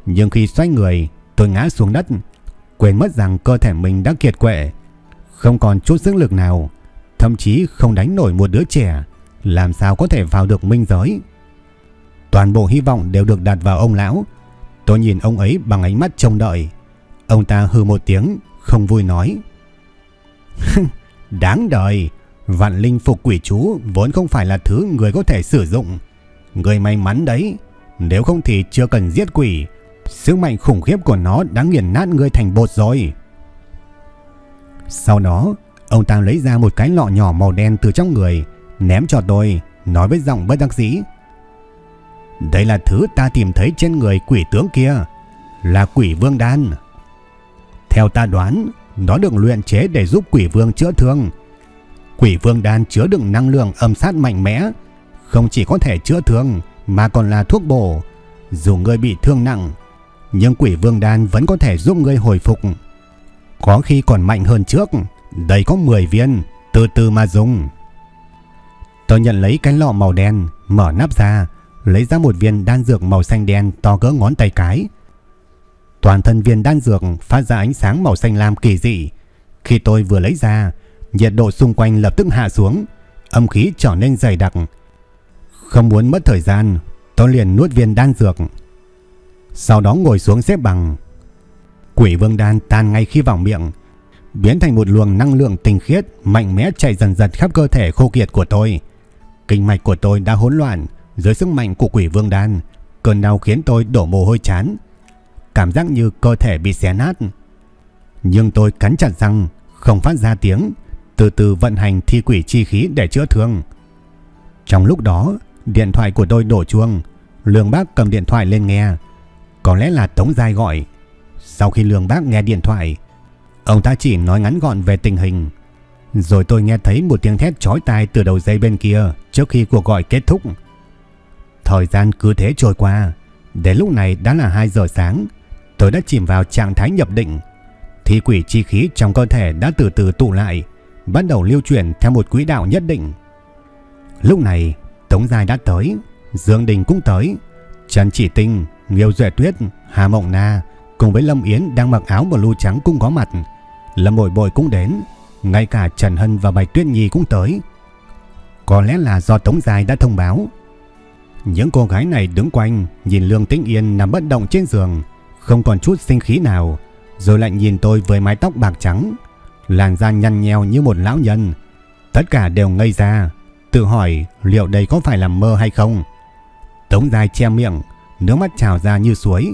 Nhưng khi xoay người, tôi ngã xuống đất, quên mất rằng cơ thể mình đã kiệt quệ, không còn chút sức lực nào, thậm chí không đánh nổi một đứa trẻ, làm sao có thể vào được minh giới. Toàn bộ hy vọng đều được đặt vào ông lão. Tôi nhìn ông ấy bằng ánh mắt trông đợi. Ông ta hừ một tiếng, không vui nói. Đáng đời, vạn linh phục quỷ chú vốn không phải là thứ người có thể sử dụng. Người may mắn đấy, nếu không thì chưa cần giết quỷ, sức mạnh khủng khiếp của nó đã nghiền nát người thành bột rồi. Sau đó, ông ta lấy ra một cái lọ nhỏ màu đen từ trong người, ném cho tôi, nói với giọng bất đắc dĩ. Đây là thứ ta tìm thấy trên người quỷ tướng kia, là quỷ vương đan. Theo ta đoán, nó được luyện chế để giúp quỷ vương chữa thương. Quỷ vương đan chứa đựng năng lượng âm sát mạnh mẽ, không chỉ có thể chữa thương mà còn là thuốc bổ. Dù ngươi bị thương nặng, nhưng quỷ vương đan vẫn có thể giúp ngươi hồi phục. Có khi còn mạnh hơn trước, đây có 10 viên, từ từ mà dùng. Tôi nhận lấy cái lọ màu đen, mở nắp ra, lấy ra một viên đan dược màu xanh đen to cỡ ngón tay cái. Toàn thân viên đan dược phát ra ánh sáng màu xanh lam kỳ dị. Khi tôi vừa lấy ra, nhiệt độ xung quanh lập tức hạ xuống, âm khí trở nên dày đặc, không muốn mất thời gian, tôi liền nuốt viên đan dược. Sau đó ngồi xuống xếp bằng. Quỷ vương đan tan ngay khi vào miệng, biến thành một luồng năng lượng tinh khiết, mạnh mẽ chạy dần dần khắp cơ thể khô kiệt của tôi. Kinh mạch của tôi đã hỗn loạn dưới sức mạnh của quỷ vương đan. Cơn đau khiến tôi đổ mồ hôi chán. Cảm giác như cơ thể bị xé nát. Nhưng tôi cắn chặt răng, không phát ra tiếng, từ từ vận hành thi quỷ chi khí để chữa thương. Trong lúc đó, Điện thoại của tôi đổ chuông, Lương Bác cầm điện thoại lên nghe. Có lẽ là Tống Giai gọi. Sau khi Lương Bác nghe điện thoại, ông ta chỉ nói ngắn gọn về tình hình. Rồi tôi nghe thấy một tiếng thét chói tai từ đầu dây bên kia trước khi cuộc gọi kết thúc. Thời gian cứ thế trôi qua, Đến lúc này đã là 2 giờ sáng, tôi đã chìm vào trạng thái nhập định. Thì quỷ chi khí trong cơ thể đã từ từ tụ lại, bắt đầu lưu chuyển theo một quỹ đạo nhất định. Lúc này, Tống Giai đã tới, Dương Đình cũng tới, Trần Chỉ Tinh, Nghiêu Duệ Tuyết, Hà Mộng Na cùng với Lâm Yến đang mặc áo blue trắng cũng có mặt. Lâm Bội Bội cũng đến, ngay cả Trần Hân và Bạch Tuyết Nhi cũng tới. Có lẽ là do Tống Giai đã thông báo. Những cô gái này đứng quanh, nhìn Lương Tĩnh Yên nằm bất động trên giường, không còn chút sinh khí nào, rồi lại nhìn tôi với mái tóc bạc trắng, làn da nhăn nheo như một lão nhân. Tất cả đều ngây ra, tự hỏi liệu đây có phải là mơ hay không. Tống Giai che miệng, nước mắt trào ra như suối.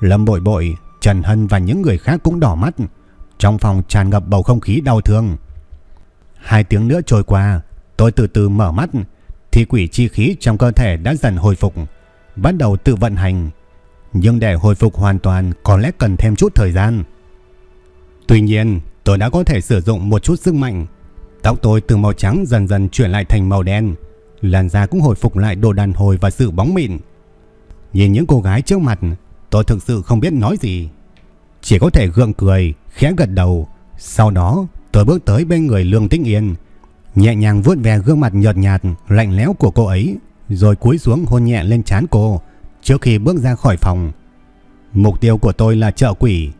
Lâm Bội Bội, Trần Hân và những người khác cũng đỏ mắt. Trong phòng tràn ngập bầu không khí đau thương. Hai tiếng nữa trôi qua, tôi từ từ mở mắt, thì quỷ chi khí trong cơ thể đã dần hồi phục, bắt đầu tự vận hành. Nhưng để hồi phục hoàn toàn có lẽ cần thêm chút thời gian. Tuy nhiên, tôi đã có thể sử dụng một chút sức mạnh. Tóc tôi từ màu trắng dần dần chuyển lại thành màu đen, làn da cũng hồi phục lại độ đàn hồi và sự bóng mịn. Nhìn những cô gái trước mặt, tôi thực sự không biết nói gì. Chỉ có thể gượng cười, khẽ gật đầu. Sau đó, tôi bước tới bên người Lương Tĩnh Yên, nhẹ nhàng vuốt ve gương mặt nhợt nhạt, lạnh lẽo của cô ấy, rồi cúi xuống hôn nhẹ lên trán cô trước khi bước ra khỏi phòng. Mục tiêu của tôi là chợ quỷ.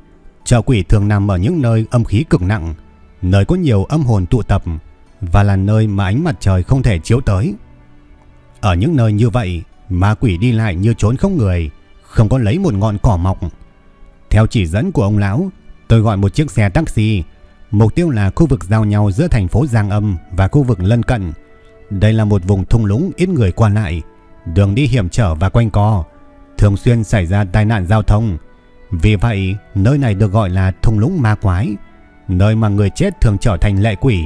Chợ quỷ thường nằm ở những nơi âm khí cực nặng, nơi có nhiều âm hồn tụ tập và là nơi mà ánh mặt trời không thể chiếu tới. Ở những nơi như vậy, ma quỷ đi lại như trốn không người, không có lấy một ngọn cỏ mọc. Theo chỉ dẫn của ông lão, tôi gọi một chiếc xe taxi. Mục tiêu là khu vực giao nhau giữa thành phố Giang Âm và khu vực lân cận. Đây là một vùng thung lũng ít người qua lại, đường đi hiểm trở và quanh co, thường xuyên xảy ra tai nạn giao thông. Vì vậy, nơi này được gọi là thung lũng ma quái, nơi mà người chết thường trở thành lệ quỷ.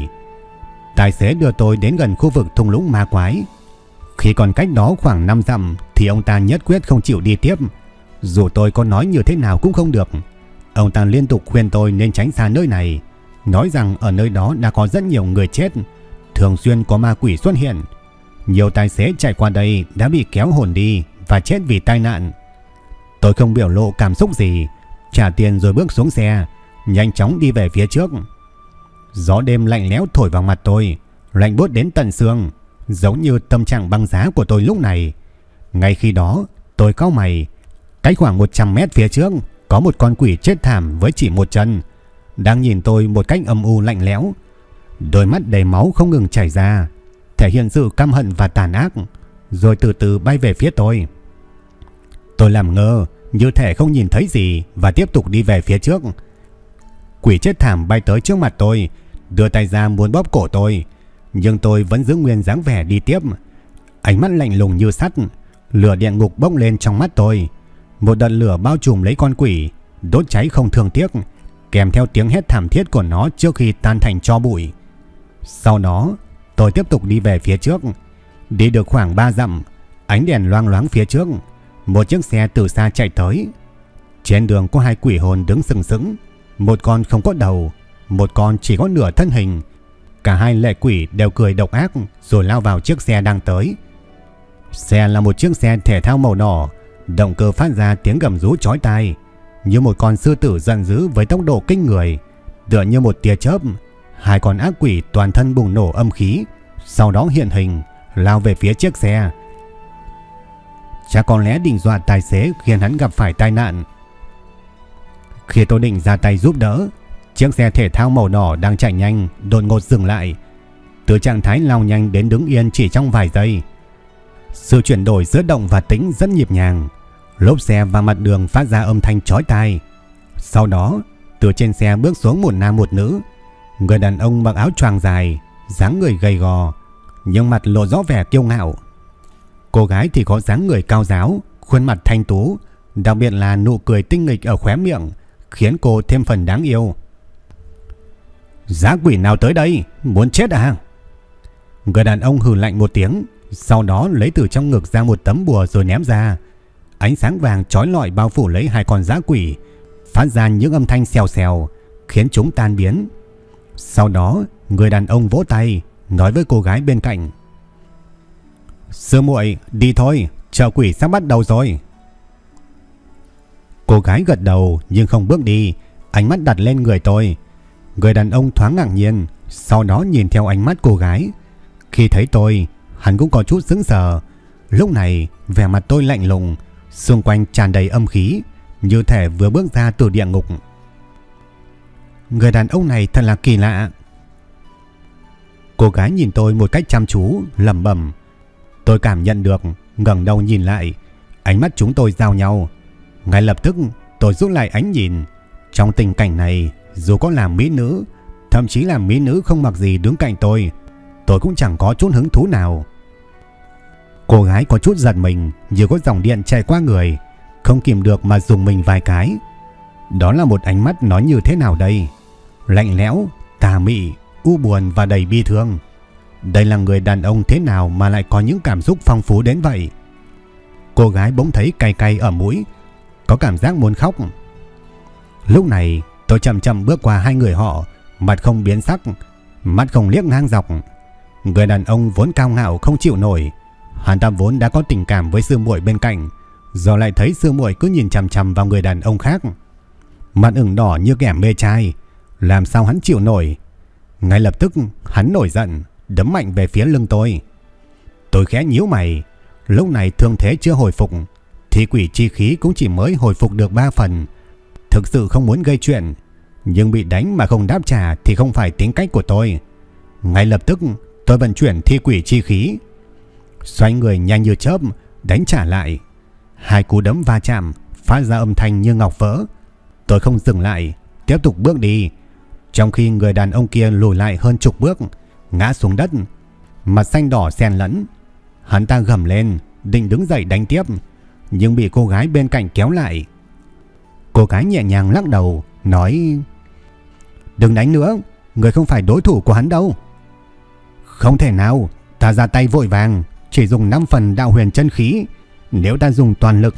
Tài xế đưa tôi đến gần khu vực thung lũng ma quái, khi còn cách đó khoảng 5 dặm thì ông ta nhất quyết không chịu đi tiếp. Dù tôi có nói như thế nào cũng không được. Ông ta liên tục khuyên tôi nên tránh xa nơi này. Nói rằng ở nơi đó đã có rất nhiều người chết. Thường xuyên có ma quỷ xuất hiện. Nhiều tài xế chạy qua đây đã bị kéo hồn đi và chết vì tai nạn. Tôi không biểu lộ cảm xúc gì. Trả tiền rồi bước xuống xe. Nhanh chóng đi về phía trước. Gió đêm lạnh lẽo thổi vào mặt tôi. Lạnh buốt đến tận xương giống như tâm trạng băng giá của tôi lúc này. Ngay khi đó, tôi cau mày, cách khoảng 100 mét phía trước có một con quỷ chết thảm với chỉ một chân, đang nhìn tôi một cách âm u lạnh lẽo. Đôi mắt đầy máu không ngừng chảy ra, thể hiện sự căm hận và tàn ác, rồi từ từ bay về phía tôi. Tôi làm ngơ, như thể không nhìn thấy gì và tiếp tục đi về phía trước. Quỷ chết thảm bay tới trước mặt tôi, đưa tay ra muốn bóp cổ tôi, nhưng tôi vẫn giữ nguyên dáng vẻ đi tiếp. Ánh mắt lạnh lùng như sắt, lửa địa ngục bốc lên trong mắt tôi. Một đợt lửa bao trùm lấy con quỷ, đốt cháy không thương tiếc, kèm theo tiếng hét thảm thiết của nó trước khi tan thành cho bụi. Sau đó, tôi tiếp tục đi về phía trước. Đi được khoảng 3 dặm, ánh đèn loang loáng phía trước, một chiếc xe từ xa chạy tới. Trên đường có hai quỷ hồn đứng sừng sững, một con không có đầu, một con chỉ có nửa thân hình, Cả hai lệ quỷ đều cười độc ác rồi lao vào chiếc xe đang tới. Xe là một chiếc xe thể thao màu đỏ, động cơ phát ra tiếng gầm rú chói tai, như một con sư tử giận dữ với tốc độ kinh người, tựa như một tia chớp. Hai con ác quỷ toàn thân bùng nổ âm khí, sau đó hiện hình, lao về phía chiếc xe. Chắc có lẽ định dọa tài xế khiến hắn gặp phải tai nạn. Khi tôi định ra tay giúp đỡ, Chiếc xe thể thao màu đỏ đang chạy nhanh đột ngột dừng lại. Từ trạng thái lao nhanh đến đứng yên chỉ trong vài giây. Sự chuyển đổi giữa động và tĩnh rất nhịp nhàng. Lốp xe và mặt đường phát ra âm thanh chói tai. Sau đó, từ trên xe bước xuống một nam một nữ. Người đàn ông mặc áo choàng dài, dáng người gầy gò, nhưng mặt lộ rõ vẻ kiêu ngạo. Cô gái thì có dáng người cao giáo, khuôn mặt thanh tú, đặc biệt là nụ cười tinh nghịch ở khóe miệng, khiến cô thêm phần đáng yêu. Giá quỷ nào tới đây? Muốn chết à? Người đàn ông hừ lạnh một tiếng, sau đó lấy từ trong ngực ra một tấm bùa rồi ném ra. Ánh sáng vàng trói lọi bao phủ lấy hai con giá quỷ, phát ra những âm thanh xèo xèo, khiến chúng tan biến. Sau đó, người đàn ông vỗ tay, nói với cô gái bên cạnh. Sư muội, đi thôi, chợ quỷ sắp bắt đầu rồi. Cô gái gật đầu nhưng không bước đi, ánh mắt đặt lên người tôi. Người đàn ông thoáng ngạc nhiên, sau đó nhìn theo ánh mắt cô gái. Khi thấy tôi, hắn cũng có chút sững sờ. Lúc này, vẻ mặt tôi lạnh lùng, xung quanh tràn đầy âm khí, như thể vừa bước ra từ địa ngục. Người đàn ông này thật là kỳ lạ. Cô gái nhìn tôi một cách chăm chú, lẩm bẩm. Tôi cảm nhận được, ngẩng đầu nhìn lại, ánh mắt chúng tôi giao nhau. Ngay lập tức, tôi rút lại ánh nhìn. Trong tình cảnh này, dù có là mỹ nữ, thậm chí là mỹ nữ không mặc gì đứng cạnh tôi, tôi cũng chẳng có chút hứng thú nào. Cô gái có chút giật mình, như có dòng điện chạy qua người, không kìm được mà dùng mình vài cái. Đó là một ánh mắt nói như thế nào đây? Lạnh lẽo, tà mị, u buồn và đầy bi thương. Đây là người đàn ông thế nào mà lại có những cảm xúc phong phú đến vậy? Cô gái bỗng thấy cay cay ở mũi, có cảm giác muốn khóc. Lúc này, tôi chậm chậm bước qua hai người họ, mặt không biến sắc, mắt không liếc ngang dọc. Người đàn ông vốn cao ngạo không chịu nổi, hắn ta vốn đã có tình cảm với sư muội bên cạnh, giờ lại thấy sư muội cứ nhìn chằm chằm vào người đàn ông khác. Mặt ửng đỏ như kẻ mê trai, làm sao hắn chịu nổi? Ngay lập tức hắn nổi giận, đấm mạnh về phía lưng tôi. Tôi khẽ nhíu mày, lúc này thương thế chưa hồi phục, thì quỷ chi khí cũng chỉ mới hồi phục được 3 phần. Thực sự không muốn gây chuyện, nhưng bị đánh mà không đáp trả thì không phải tính cách của tôi. Ngay lập tức tôi vận chuyển thi quỷ chi khí, xoay người nhanh như chớp, đánh trả lại. Hai cú đấm va chạm, phát ra âm thanh như ngọc vỡ. Tôi không dừng lại, tiếp tục bước đi. Trong khi người đàn ông kia lùi lại hơn chục bước, ngã xuống đất, mặt xanh đỏ xen lẫn. Hắn ta gầm lên, định đứng dậy đánh tiếp, nhưng bị cô gái bên cạnh kéo lại. Cô gái nhẹ nhàng lắc đầu, nói Đừng đánh nữa, người không phải đối thủ của hắn đâu. Không thể nào, ta ra tay vội vàng, chỉ dùng 5 phần đạo huyền chân khí. Nếu ta dùng toàn lực,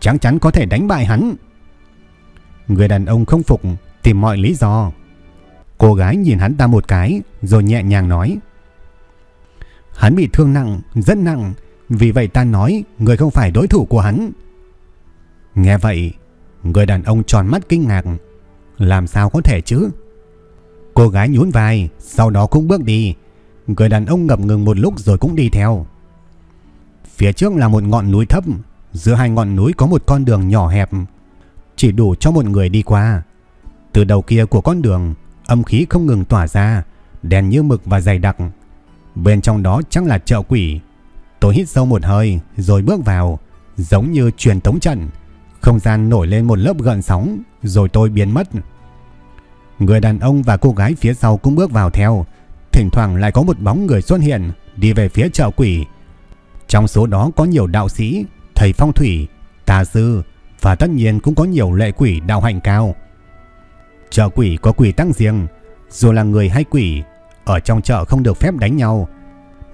chắc chắn có thể đánh bại hắn. Người đàn ông không phục, tìm mọi lý do. Cô gái nhìn hắn ta một cái, rồi nhẹ nhàng nói. Hắn bị thương nặng, rất nặng, vì vậy ta nói người không phải đối thủ của hắn. Nghe vậy, người đàn ông tròn mắt kinh ngạc. Làm sao có thể chứ? Cô gái nhún vai, sau đó cũng bước đi. Người đàn ông ngập ngừng một lúc rồi cũng đi theo. Phía trước là một ngọn núi thấp, giữa hai ngọn núi có một con đường nhỏ hẹp, chỉ đủ cho một người đi qua. Từ đầu kia của con đường, âm khí không ngừng tỏa ra, đèn như mực và dày đặc. Bên trong đó chắc là chợ quỷ. Tôi hít sâu một hơi rồi bước vào, giống như truyền tống trận. Không gian nổi lên một lớp gợn sóng, rồi tôi biến mất. Người đàn ông và cô gái phía sau cũng bước vào theo. Thỉnh thoảng lại có một bóng người xuất hiện, đi về phía chợ quỷ. Trong số đó có nhiều đạo sĩ, thầy phong thủy, tà sư và tất nhiên cũng có nhiều lệ quỷ đạo hành cao. Chợ quỷ có quỷ tăng riêng, dù là người hay quỷ, ở trong chợ không được phép đánh nhau.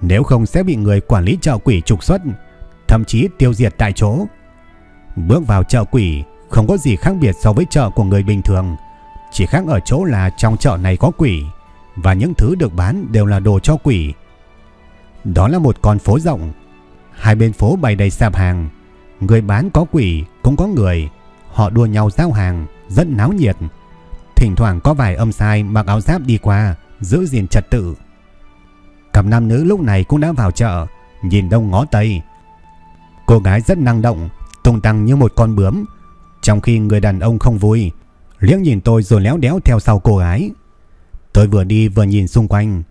Nếu không sẽ bị người quản lý chợ quỷ trục xuất, thậm chí tiêu diệt tại chỗ. Bước vào chợ quỷ không có gì khác biệt so với chợ của người bình thường. Chỉ khác ở chỗ là trong chợ này có quỷ và những thứ được bán đều là đồ cho quỷ. Đó là một con phố rộng. Hai bên phố bày đầy sạp hàng. Người bán có quỷ cũng có người. Họ đua nhau giao hàng, rất náo nhiệt. Thỉnh thoảng có vài âm sai mặc áo giáp đi qua, giữ gìn trật tự. Cặp nam nữ lúc này cũng đã vào chợ, nhìn đông ngó tây. Cô gái rất năng động, tung tăng như một con bướm, trong khi người đàn ông không vui, liếc nhìn tôi rồi léo đéo theo sau cô gái. Tôi vừa đi vừa nhìn xung quanh.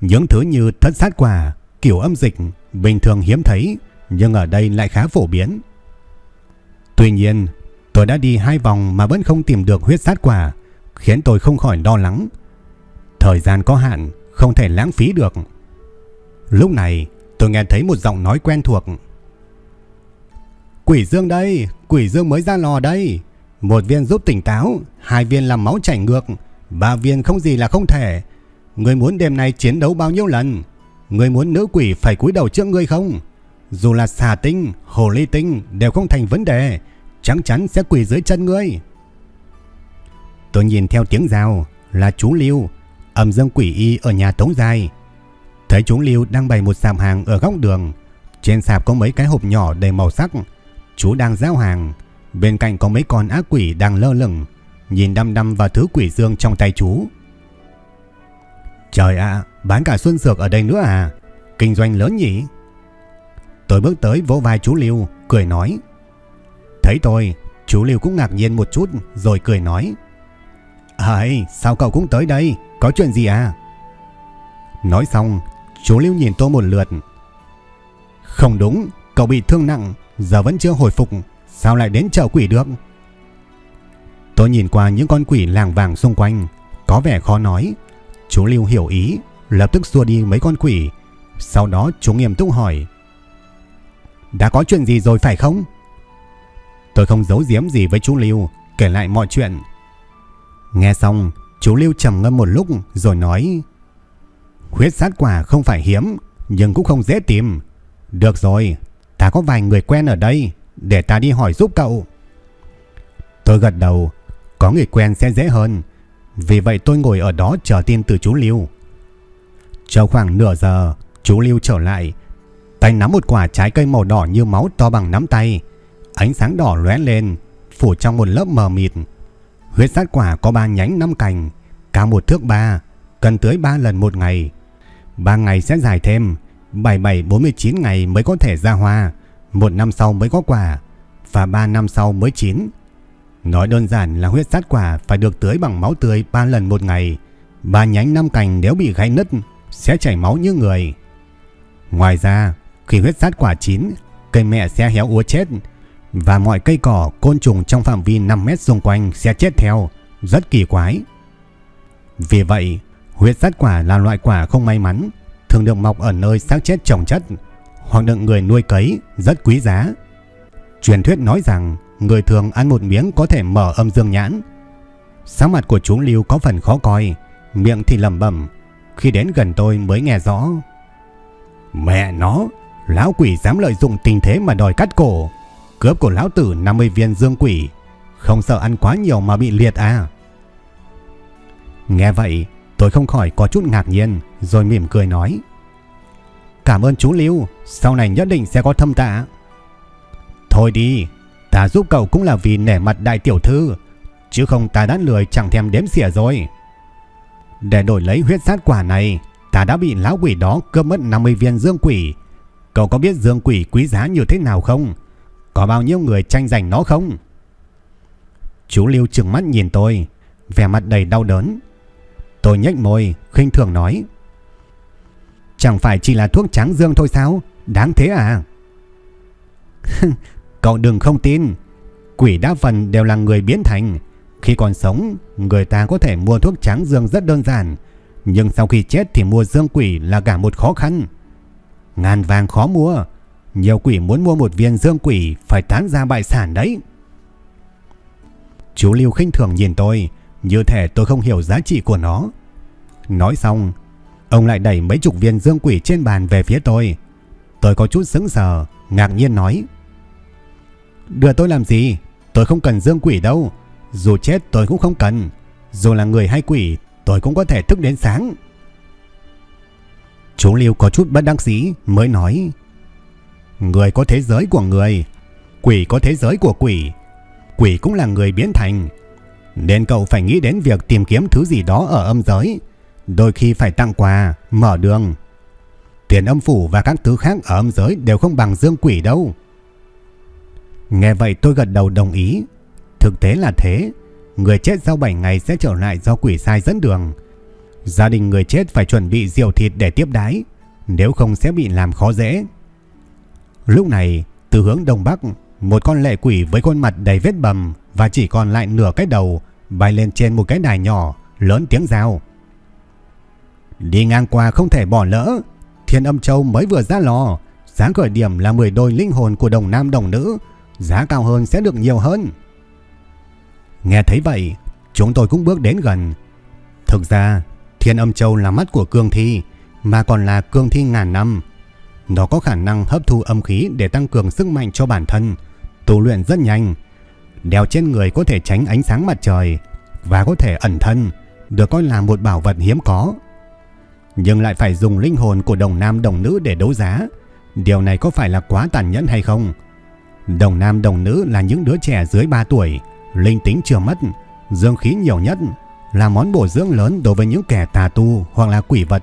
Những thứ như thất sát quả, kiểu âm dịch, bình thường hiếm thấy, nhưng ở đây lại khá phổ biến. Tuy nhiên, tôi đã đi hai vòng mà vẫn không tìm được huyết sát quả, khiến tôi không khỏi lo lắng. Thời gian có hạn, không thể lãng phí được. Lúc này, tôi nghe thấy một giọng nói quen thuộc. Quỷ dương đây, quỷ dương mới ra lò đây. Một viên giúp tỉnh táo, hai viên làm máu chảy ngược, ba viên không gì là không thể. Người muốn đêm nay chiến đấu bao nhiêu lần? Người muốn nữ quỷ phải cúi đầu trước ngươi không? Dù là xà tinh, hồ ly tinh đều không thành vấn đề, chắc chắn sẽ quỳ dưới chân ngươi. Tôi nhìn theo tiếng rào là chú Lưu, âm dương quỷ y ở nhà Tống Giai. Thấy chú Lưu đang bày một sạp hàng ở góc đường. Trên sạp có mấy cái hộp nhỏ đầy màu sắc. Chú đang giao hàng. Bên cạnh có mấy con ác quỷ đang lơ lửng, nhìn đăm đăm vào thứ quỷ dương trong tay chú. Trời ạ, bán cả xuân sược ở đây nữa à? Kinh doanh lớn nhỉ? Tôi bước tới vỗ vai chú Lưu, cười nói. Thấy tôi, chú Lưu cũng ngạc nhiên một chút rồi cười nói. Ây, sao cậu cũng tới đây? Có chuyện gì à? Nói xong, chú Lưu nhìn tôi một lượt. Không đúng, cậu bị thương nặng, giờ vẫn chưa hồi phục, sao lại đến chợ quỷ được? Tôi nhìn qua những con quỷ làng vàng xung quanh, có vẻ khó nói. Chú Lưu hiểu ý, lập tức xua đi mấy con quỷ. Sau đó chú nghiêm túc hỏi. Đã có chuyện gì rồi phải không? Tôi không giấu giếm gì với chú Lưu, kể lại mọi chuyện. Nghe xong, chú Lưu trầm ngâm một lúc rồi nói Huyết sát quả không phải hiếm, nhưng cũng không dễ tìm. Được rồi, ta có vài người quen ở đây, để ta đi hỏi giúp cậu. Tôi gật đầu, có người quen sẽ dễ hơn. Vì vậy tôi ngồi ở đó chờ tin từ chú Lưu. Chờ khoảng nửa giờ, chú Lưu trở lại. Tay nắm một quả trái cây màu đỏ như máu to bằng nắm tay. Ánh sáng đỏ lóe lên, phủ trong một lớp mờ mịt. Huyết sát quả có ba nhánh năm cành, cao một thước ba, cần tưới ba lần một ngày. Ba ngày sẽ dài thêm, 77-49 ngày mới có thể ra hoa, một năm sau mới có quả, và ba năm sau mới chín. Nói đơn giản là huyết sát quả phải được tưới bằng máu tươi 3 lần một ngày. Ba nhánh năm cành nếu bị gãy nứt sẽ chảy máu như người. Ngoài ra, khi huyết sát quả chín, cây mẹ sẽ héo úa chết và mọi cây cỏ, côn trùng trong phạm vi 5 mét xung quanh sẽ chết theo, rất kỳ quái. Vì vậy, huyết sát quả là loại quả không may mắn, thường được mọc ở nơi xác chết trồng chất hoặc được người nuôi cấy, rất quý giá. Truyền thuyết nói rằng người thường ăn một miếng có thể mở âm dương nhãn. Sáng mặt của chú Lưu có phần khó coi, miệng thì lẩm bẩm, khi đến gần tôi mới nghe rõ. Mẹ nó, lão quỷ dám lợi dụng tình thế mà đòi cắt cổ, cướp của lão tử 50 viên dương quỷ, không sợ ăn quá nhiều mà bị liệt à? Nghe vậy, tôi không khỏi có chút ngạc nhiên, rồi mỉm cười nói. Cảm ơn chú Lưu, sau này nhất định sẽ có thâm tạ. Thôi đi, Ta giúp cậu cũng là vì nể mặt đại tiểu thư, Chứ không ta đã lười chẳng thèm đếm xỉa rồi. Để đổi lấy huyết sát quả này, Ta đã bị lão quỷ đó cướp mất 50 viên dương quỷ. Cậu có biết dương quỷ quý giá như thế nào không? Có bao nhiêu người tranh giành nó không? Chú Lưu trừng mắt nhìn tôi, Vẻ mặt đầy đau đớn. Tôi nhếch môi, khinh thường nói. Chẳng phải chỉ là thuốc trắng dương thôi sao? Đáng thế à? Cậu đừng không tin. Quỷ đa phần đều là người biến thành. Khi còn sống, người ta có thể mua thuốc trắng dương rất đơn giản. Nhưng sau khi chết thì mua dương quỷ là cả một khó khăn. Ngàn vàng khó mua. Nhiều quỷ muốn mua một viên dương quỷ phải tán ra bại sản đấy. Chú Lưu khinh thường nhìn tôi, như thể tôi không hiểu giá trị của nó. Nói xong, ông lại đẩy mấy chục viên dương quỷ trên bàn về phía tôi. Tôi có chút sững sờ, ngạc nhiên nói. Đưa tôi làm gì? Tôi không cần dương quỷ đâu. Dù chết tôi cũng không cần. Dù là người hay quỷ, tôi cũng có thể thức đến sáng. Chú Lưu có chút bất đắc dĩ mới nói. Người có thế giới của người. Quỷ có thế giới của quỷ. Quỷ cũng là người biến thành. Nên cậu phải nghĩ đến việc tìm kiếm thứ gì đó ở âm giới. Đôi khi phải tặng quà, mở đường. Tiền âm phủ và các thứ khác ở âm giới đều không bằng dương quỷ đâu. Nghe vậy tôi gật đầu đồng ý. Thực tế là thế. Người chết sau 7 ngày sẽ trở lại do quỷ sai dẫn đường. Gia đình người chết phải chuẩn bị rượu thịt để tiếp đái. Nếu không sẽ bị làm khó dễ. Lúc này, từ hướng đông bắc, một con lệ quỷ với khuôn mặt đầy vết bầm và chỉ còn lại nửa cái đầu bay lên trên một cái đài nhỏ, lớn tiếng rào. Đi ngang qua không thể bỏ lỡ. Thiên âm châu mới vừa ra lò. Giá khởi điểm là 10 đôi linh hồn của đồng nam đồng nữ giá cao hơn sẽ được nhiều hơn. Nghe thấy vậy, chúng tôi cũng bước đến gần. Thực ra, Thiên Âm Châu là mắt của cương thi, mà còn là cương thi ngàn năm. Nó có khả năng hấp thu âm khí để tăng cường sức mạnh cho bản thân, tu luyện rất nhanh. Đeo trên người có thể tránh ánh sáng mặt trời và có thể ẩn thân, được coi là một bảo vật hiếm có. Nhưng lại phải dùng linh hồn của đồng nam đồng nữ để đấu giá. Điều này có phải là quá tàn nhẫn hay không? Đồng nam đồng nữ là những đứa trẻ dưới 3 tuổi, linh tính chưa mất, dương khí nhiều nhất, là món bổ dưỡng lớn đối với những kẻ tà tu hoặc là quỷ vật.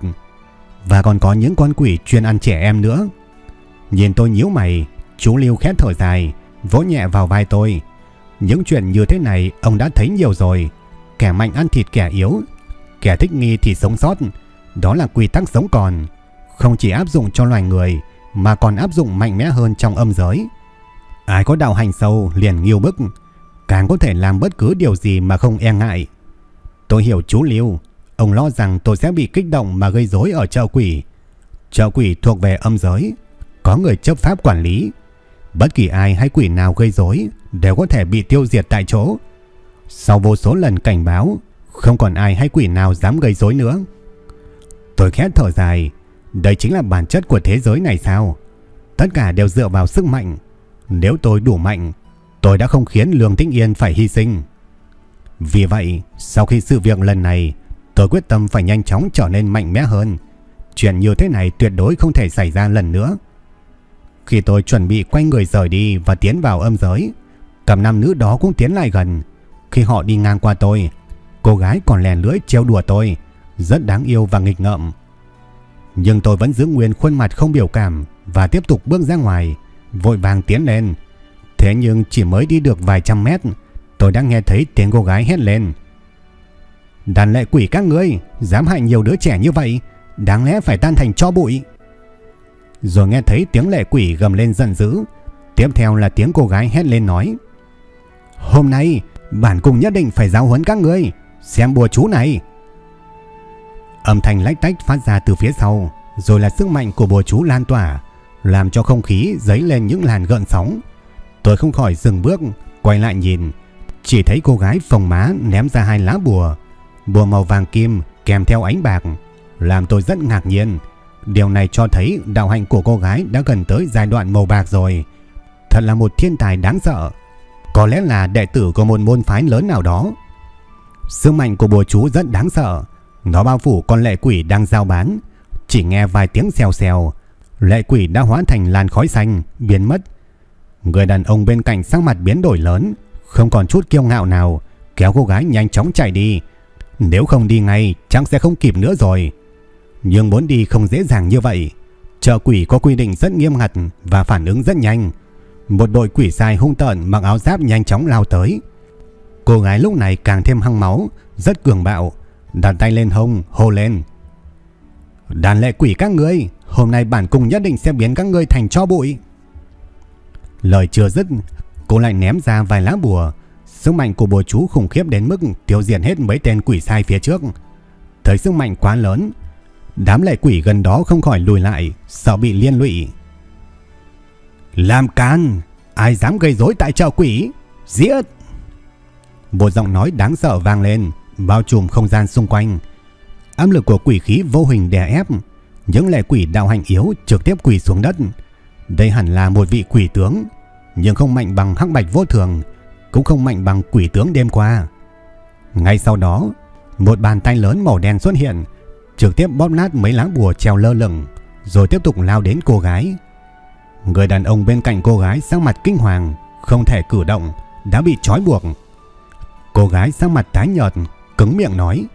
Và còn có những con quỷ chuyên ăn trẻ em nữa. Nhìn tôi nhíu mày, chú Lưu khét thở dài, vỗ nhẹ vào vai tôi. Những chuyện như thế này ông đã thấy nhiều rồi. Kẻ mạnh ăn thịt kẻ yếu, kẻ thích nghi thì sống sót. Đó là quy tắc sống còn, không chỉ áp dụng cho loài người mà còn áp dụng mạnh mẽ hơn trong âm giới. Ai có đạo hành sâu liền nghiêu bức, càng có thể làm bất cứ điều gì mà không e ngại. Tôi hiểu chú Liêu, ông lo rằng tôi sẽ bị kích động mà gây rối ở chợ quỷ. Chợ quỷ thuộc về âm giới, có người chấp pháp quản lý. Bất kỳ ai hay quỷ nào gây rối đều có thể bị tiêu diệt tại chỗ. Sau vô số lần cảnh báo, không còn ai hay quỷ nào dám gây rối nữa. Tôi khẽ thở dài, đây chính là bản chất của thế giới này sao? Tất cả đều dựa vào sức mạnh. Nếu tôi đủ mạnh, tôi đã không khiến Lương Tĩnh Yên phải hy sinh. Vì vậy, sau khi sự việc lần này, tôi quyết tâm phải nhanh chóng trở nên mạnh mẽ hơn. Chuyện như thế này tuyệt đối không thể xảy ra lần nữa. Khi tôi chuẩn bị quay người rời đi và tiến vào âm giới, cầm nam nữ đó cũng tiến lại gần. Khi họ đi ngang qua tôi, cô gái còn lèn lưỡi trêu đùa tôi, rất đáng yêu và nghịch ngợm. Nhưng tôi vẫn giữ nguyên khuôn mặt không biểu cảm và tiếp tục bước ra ngoài, vội vàng tiến lên. Thế nhưng chỉ mới đi được vài trăm mét, tôi đã nghe thấy tiếng cô gái hét lên. Đàn lệ quỷ các ngươi, dám hại nhiều đứa trẻ như vậy, đáng lẽ phải tan thành cho bụi. Rồi nghe thấy tiếng lệ quỷ gầm lên giận dữ, tiếp theo là tiếng cô gái hét lên nói. Hôm nay, bản cùng nhất định phải giáo huấn các ngươi, xem bùa chú này. Âm thanh lách tách phát ra từ phía sau, rồi là sức mạnh của bùa chú lan tỏa, làm cho không khí dấy lên những làn gợn sóng. Tôi không khỏi dừng bước, quay lại nhìn, chỉ thấy cô gái phồng má ném ra hai lá bùa, bùa màu vàng kim kèm theo ánh bạc, làm tôi rất ngạc nhiên. Điều này cho thấy đạo hạnh của cô gái đã gần tới giai đoạn màu bạc rồi. Thật là một thiên tài đáng sợ. Có lẽ là đệ tử của một môn phái lớn nào đó. Sức mạnh của bùa chú rất đáng sợ. Nó bao phủ con lệ quỷ đang giao bán. Chỉ nghe vài tiếng xèo xèo. Lệ quỷ đã hóa thành làn khói xanh, biến mất. Người đàn ông bên cạnh sắc mặt biến đổi lớn. Không còn chút kiêu ngạo nào. Kéo cô gái nhanh chóng chạy đi. Nếu không đi ngay chắc sẽ không kịp nữa rồi. Nhưng muốn đi không dễ dàng như vậy. Chợ quỷ có quy định rất nghiêm ngặt và phản ứng rất nhanh. Một đội quỷ sai hung tợn mặc áo giáp nhanh chóng lao tới. Cô gái lúc này càng thêm hăng máu, rất cường bạo, đặt tay lên hông, hô lên. Đàn lệ quỷ các ngươi, hôm nay bản cung nhất định sẽ biến các ngươi thành cho bụi. Lời chưa dứt, cô lại ném ra vài lá bùa. Sức mạnh của bùa chú khủng khiếp đến mức tiêu diệt hết mấy tên quỷ sai phía trước. Thấy sức mạnh quá lớn, đám lệ quỷ gần đó không khỏi lùi lại, sợ bị liên lụy. Làm can, ai dám gây rối tại chợ quỷ, giết! Một giọng nói đáng sợ vang lên, bao trùm không gian xung quanh. Áp lực của quỷ khí vô hình đè ép, những lệ quỷ đạo hành yếu trực tiếp quỳ xuống đất. Đây hẳn là một vị quỷ tướng, nhưng không mạnh bằng hắc bạch vô thường, cũng không mạnh bằng quỷ tướng đêm qua. Ngay sau đó, một bàn tay lớn màu đen xuất hiện, trực tiếp bóp nát mấy lá bùa treo lơ lửng, rồi tiếp tục lao đến cô gái. Người đàn ông bên cạnh cô gái sắc mặt kinh hoàng, không thể cử động, đã bị trói buộc. Cô gái sắc mặt tái nhợt, cứng miệng nói: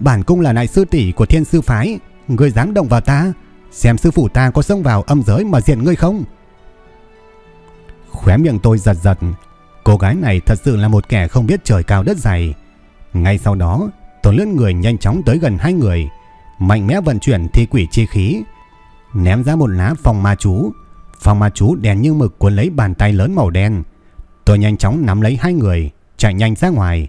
"Bản cung là đại sư tỷ của Thiên sư phái, ngươi dám động vào ta, xem sư phụ ta có xông vào âm giới mà diện ngươi không?" Khóe miệng tôi giật giật, cô gái này thật sự là một kẻ không biết trời cao đất dày. Ngay sau đó, tôi lướt người nhanh chóng tới gần hai người, mạnh mẽ vận chuyển thi quỷ chi khí, ném ra một lá phòng ma chú. Phòng ma chú đèn như mực cuốn lấy bàn tay lớn màu đen. Tôi nhanh chóng nắm lấy hai người, chạy nhanh ra ngoài.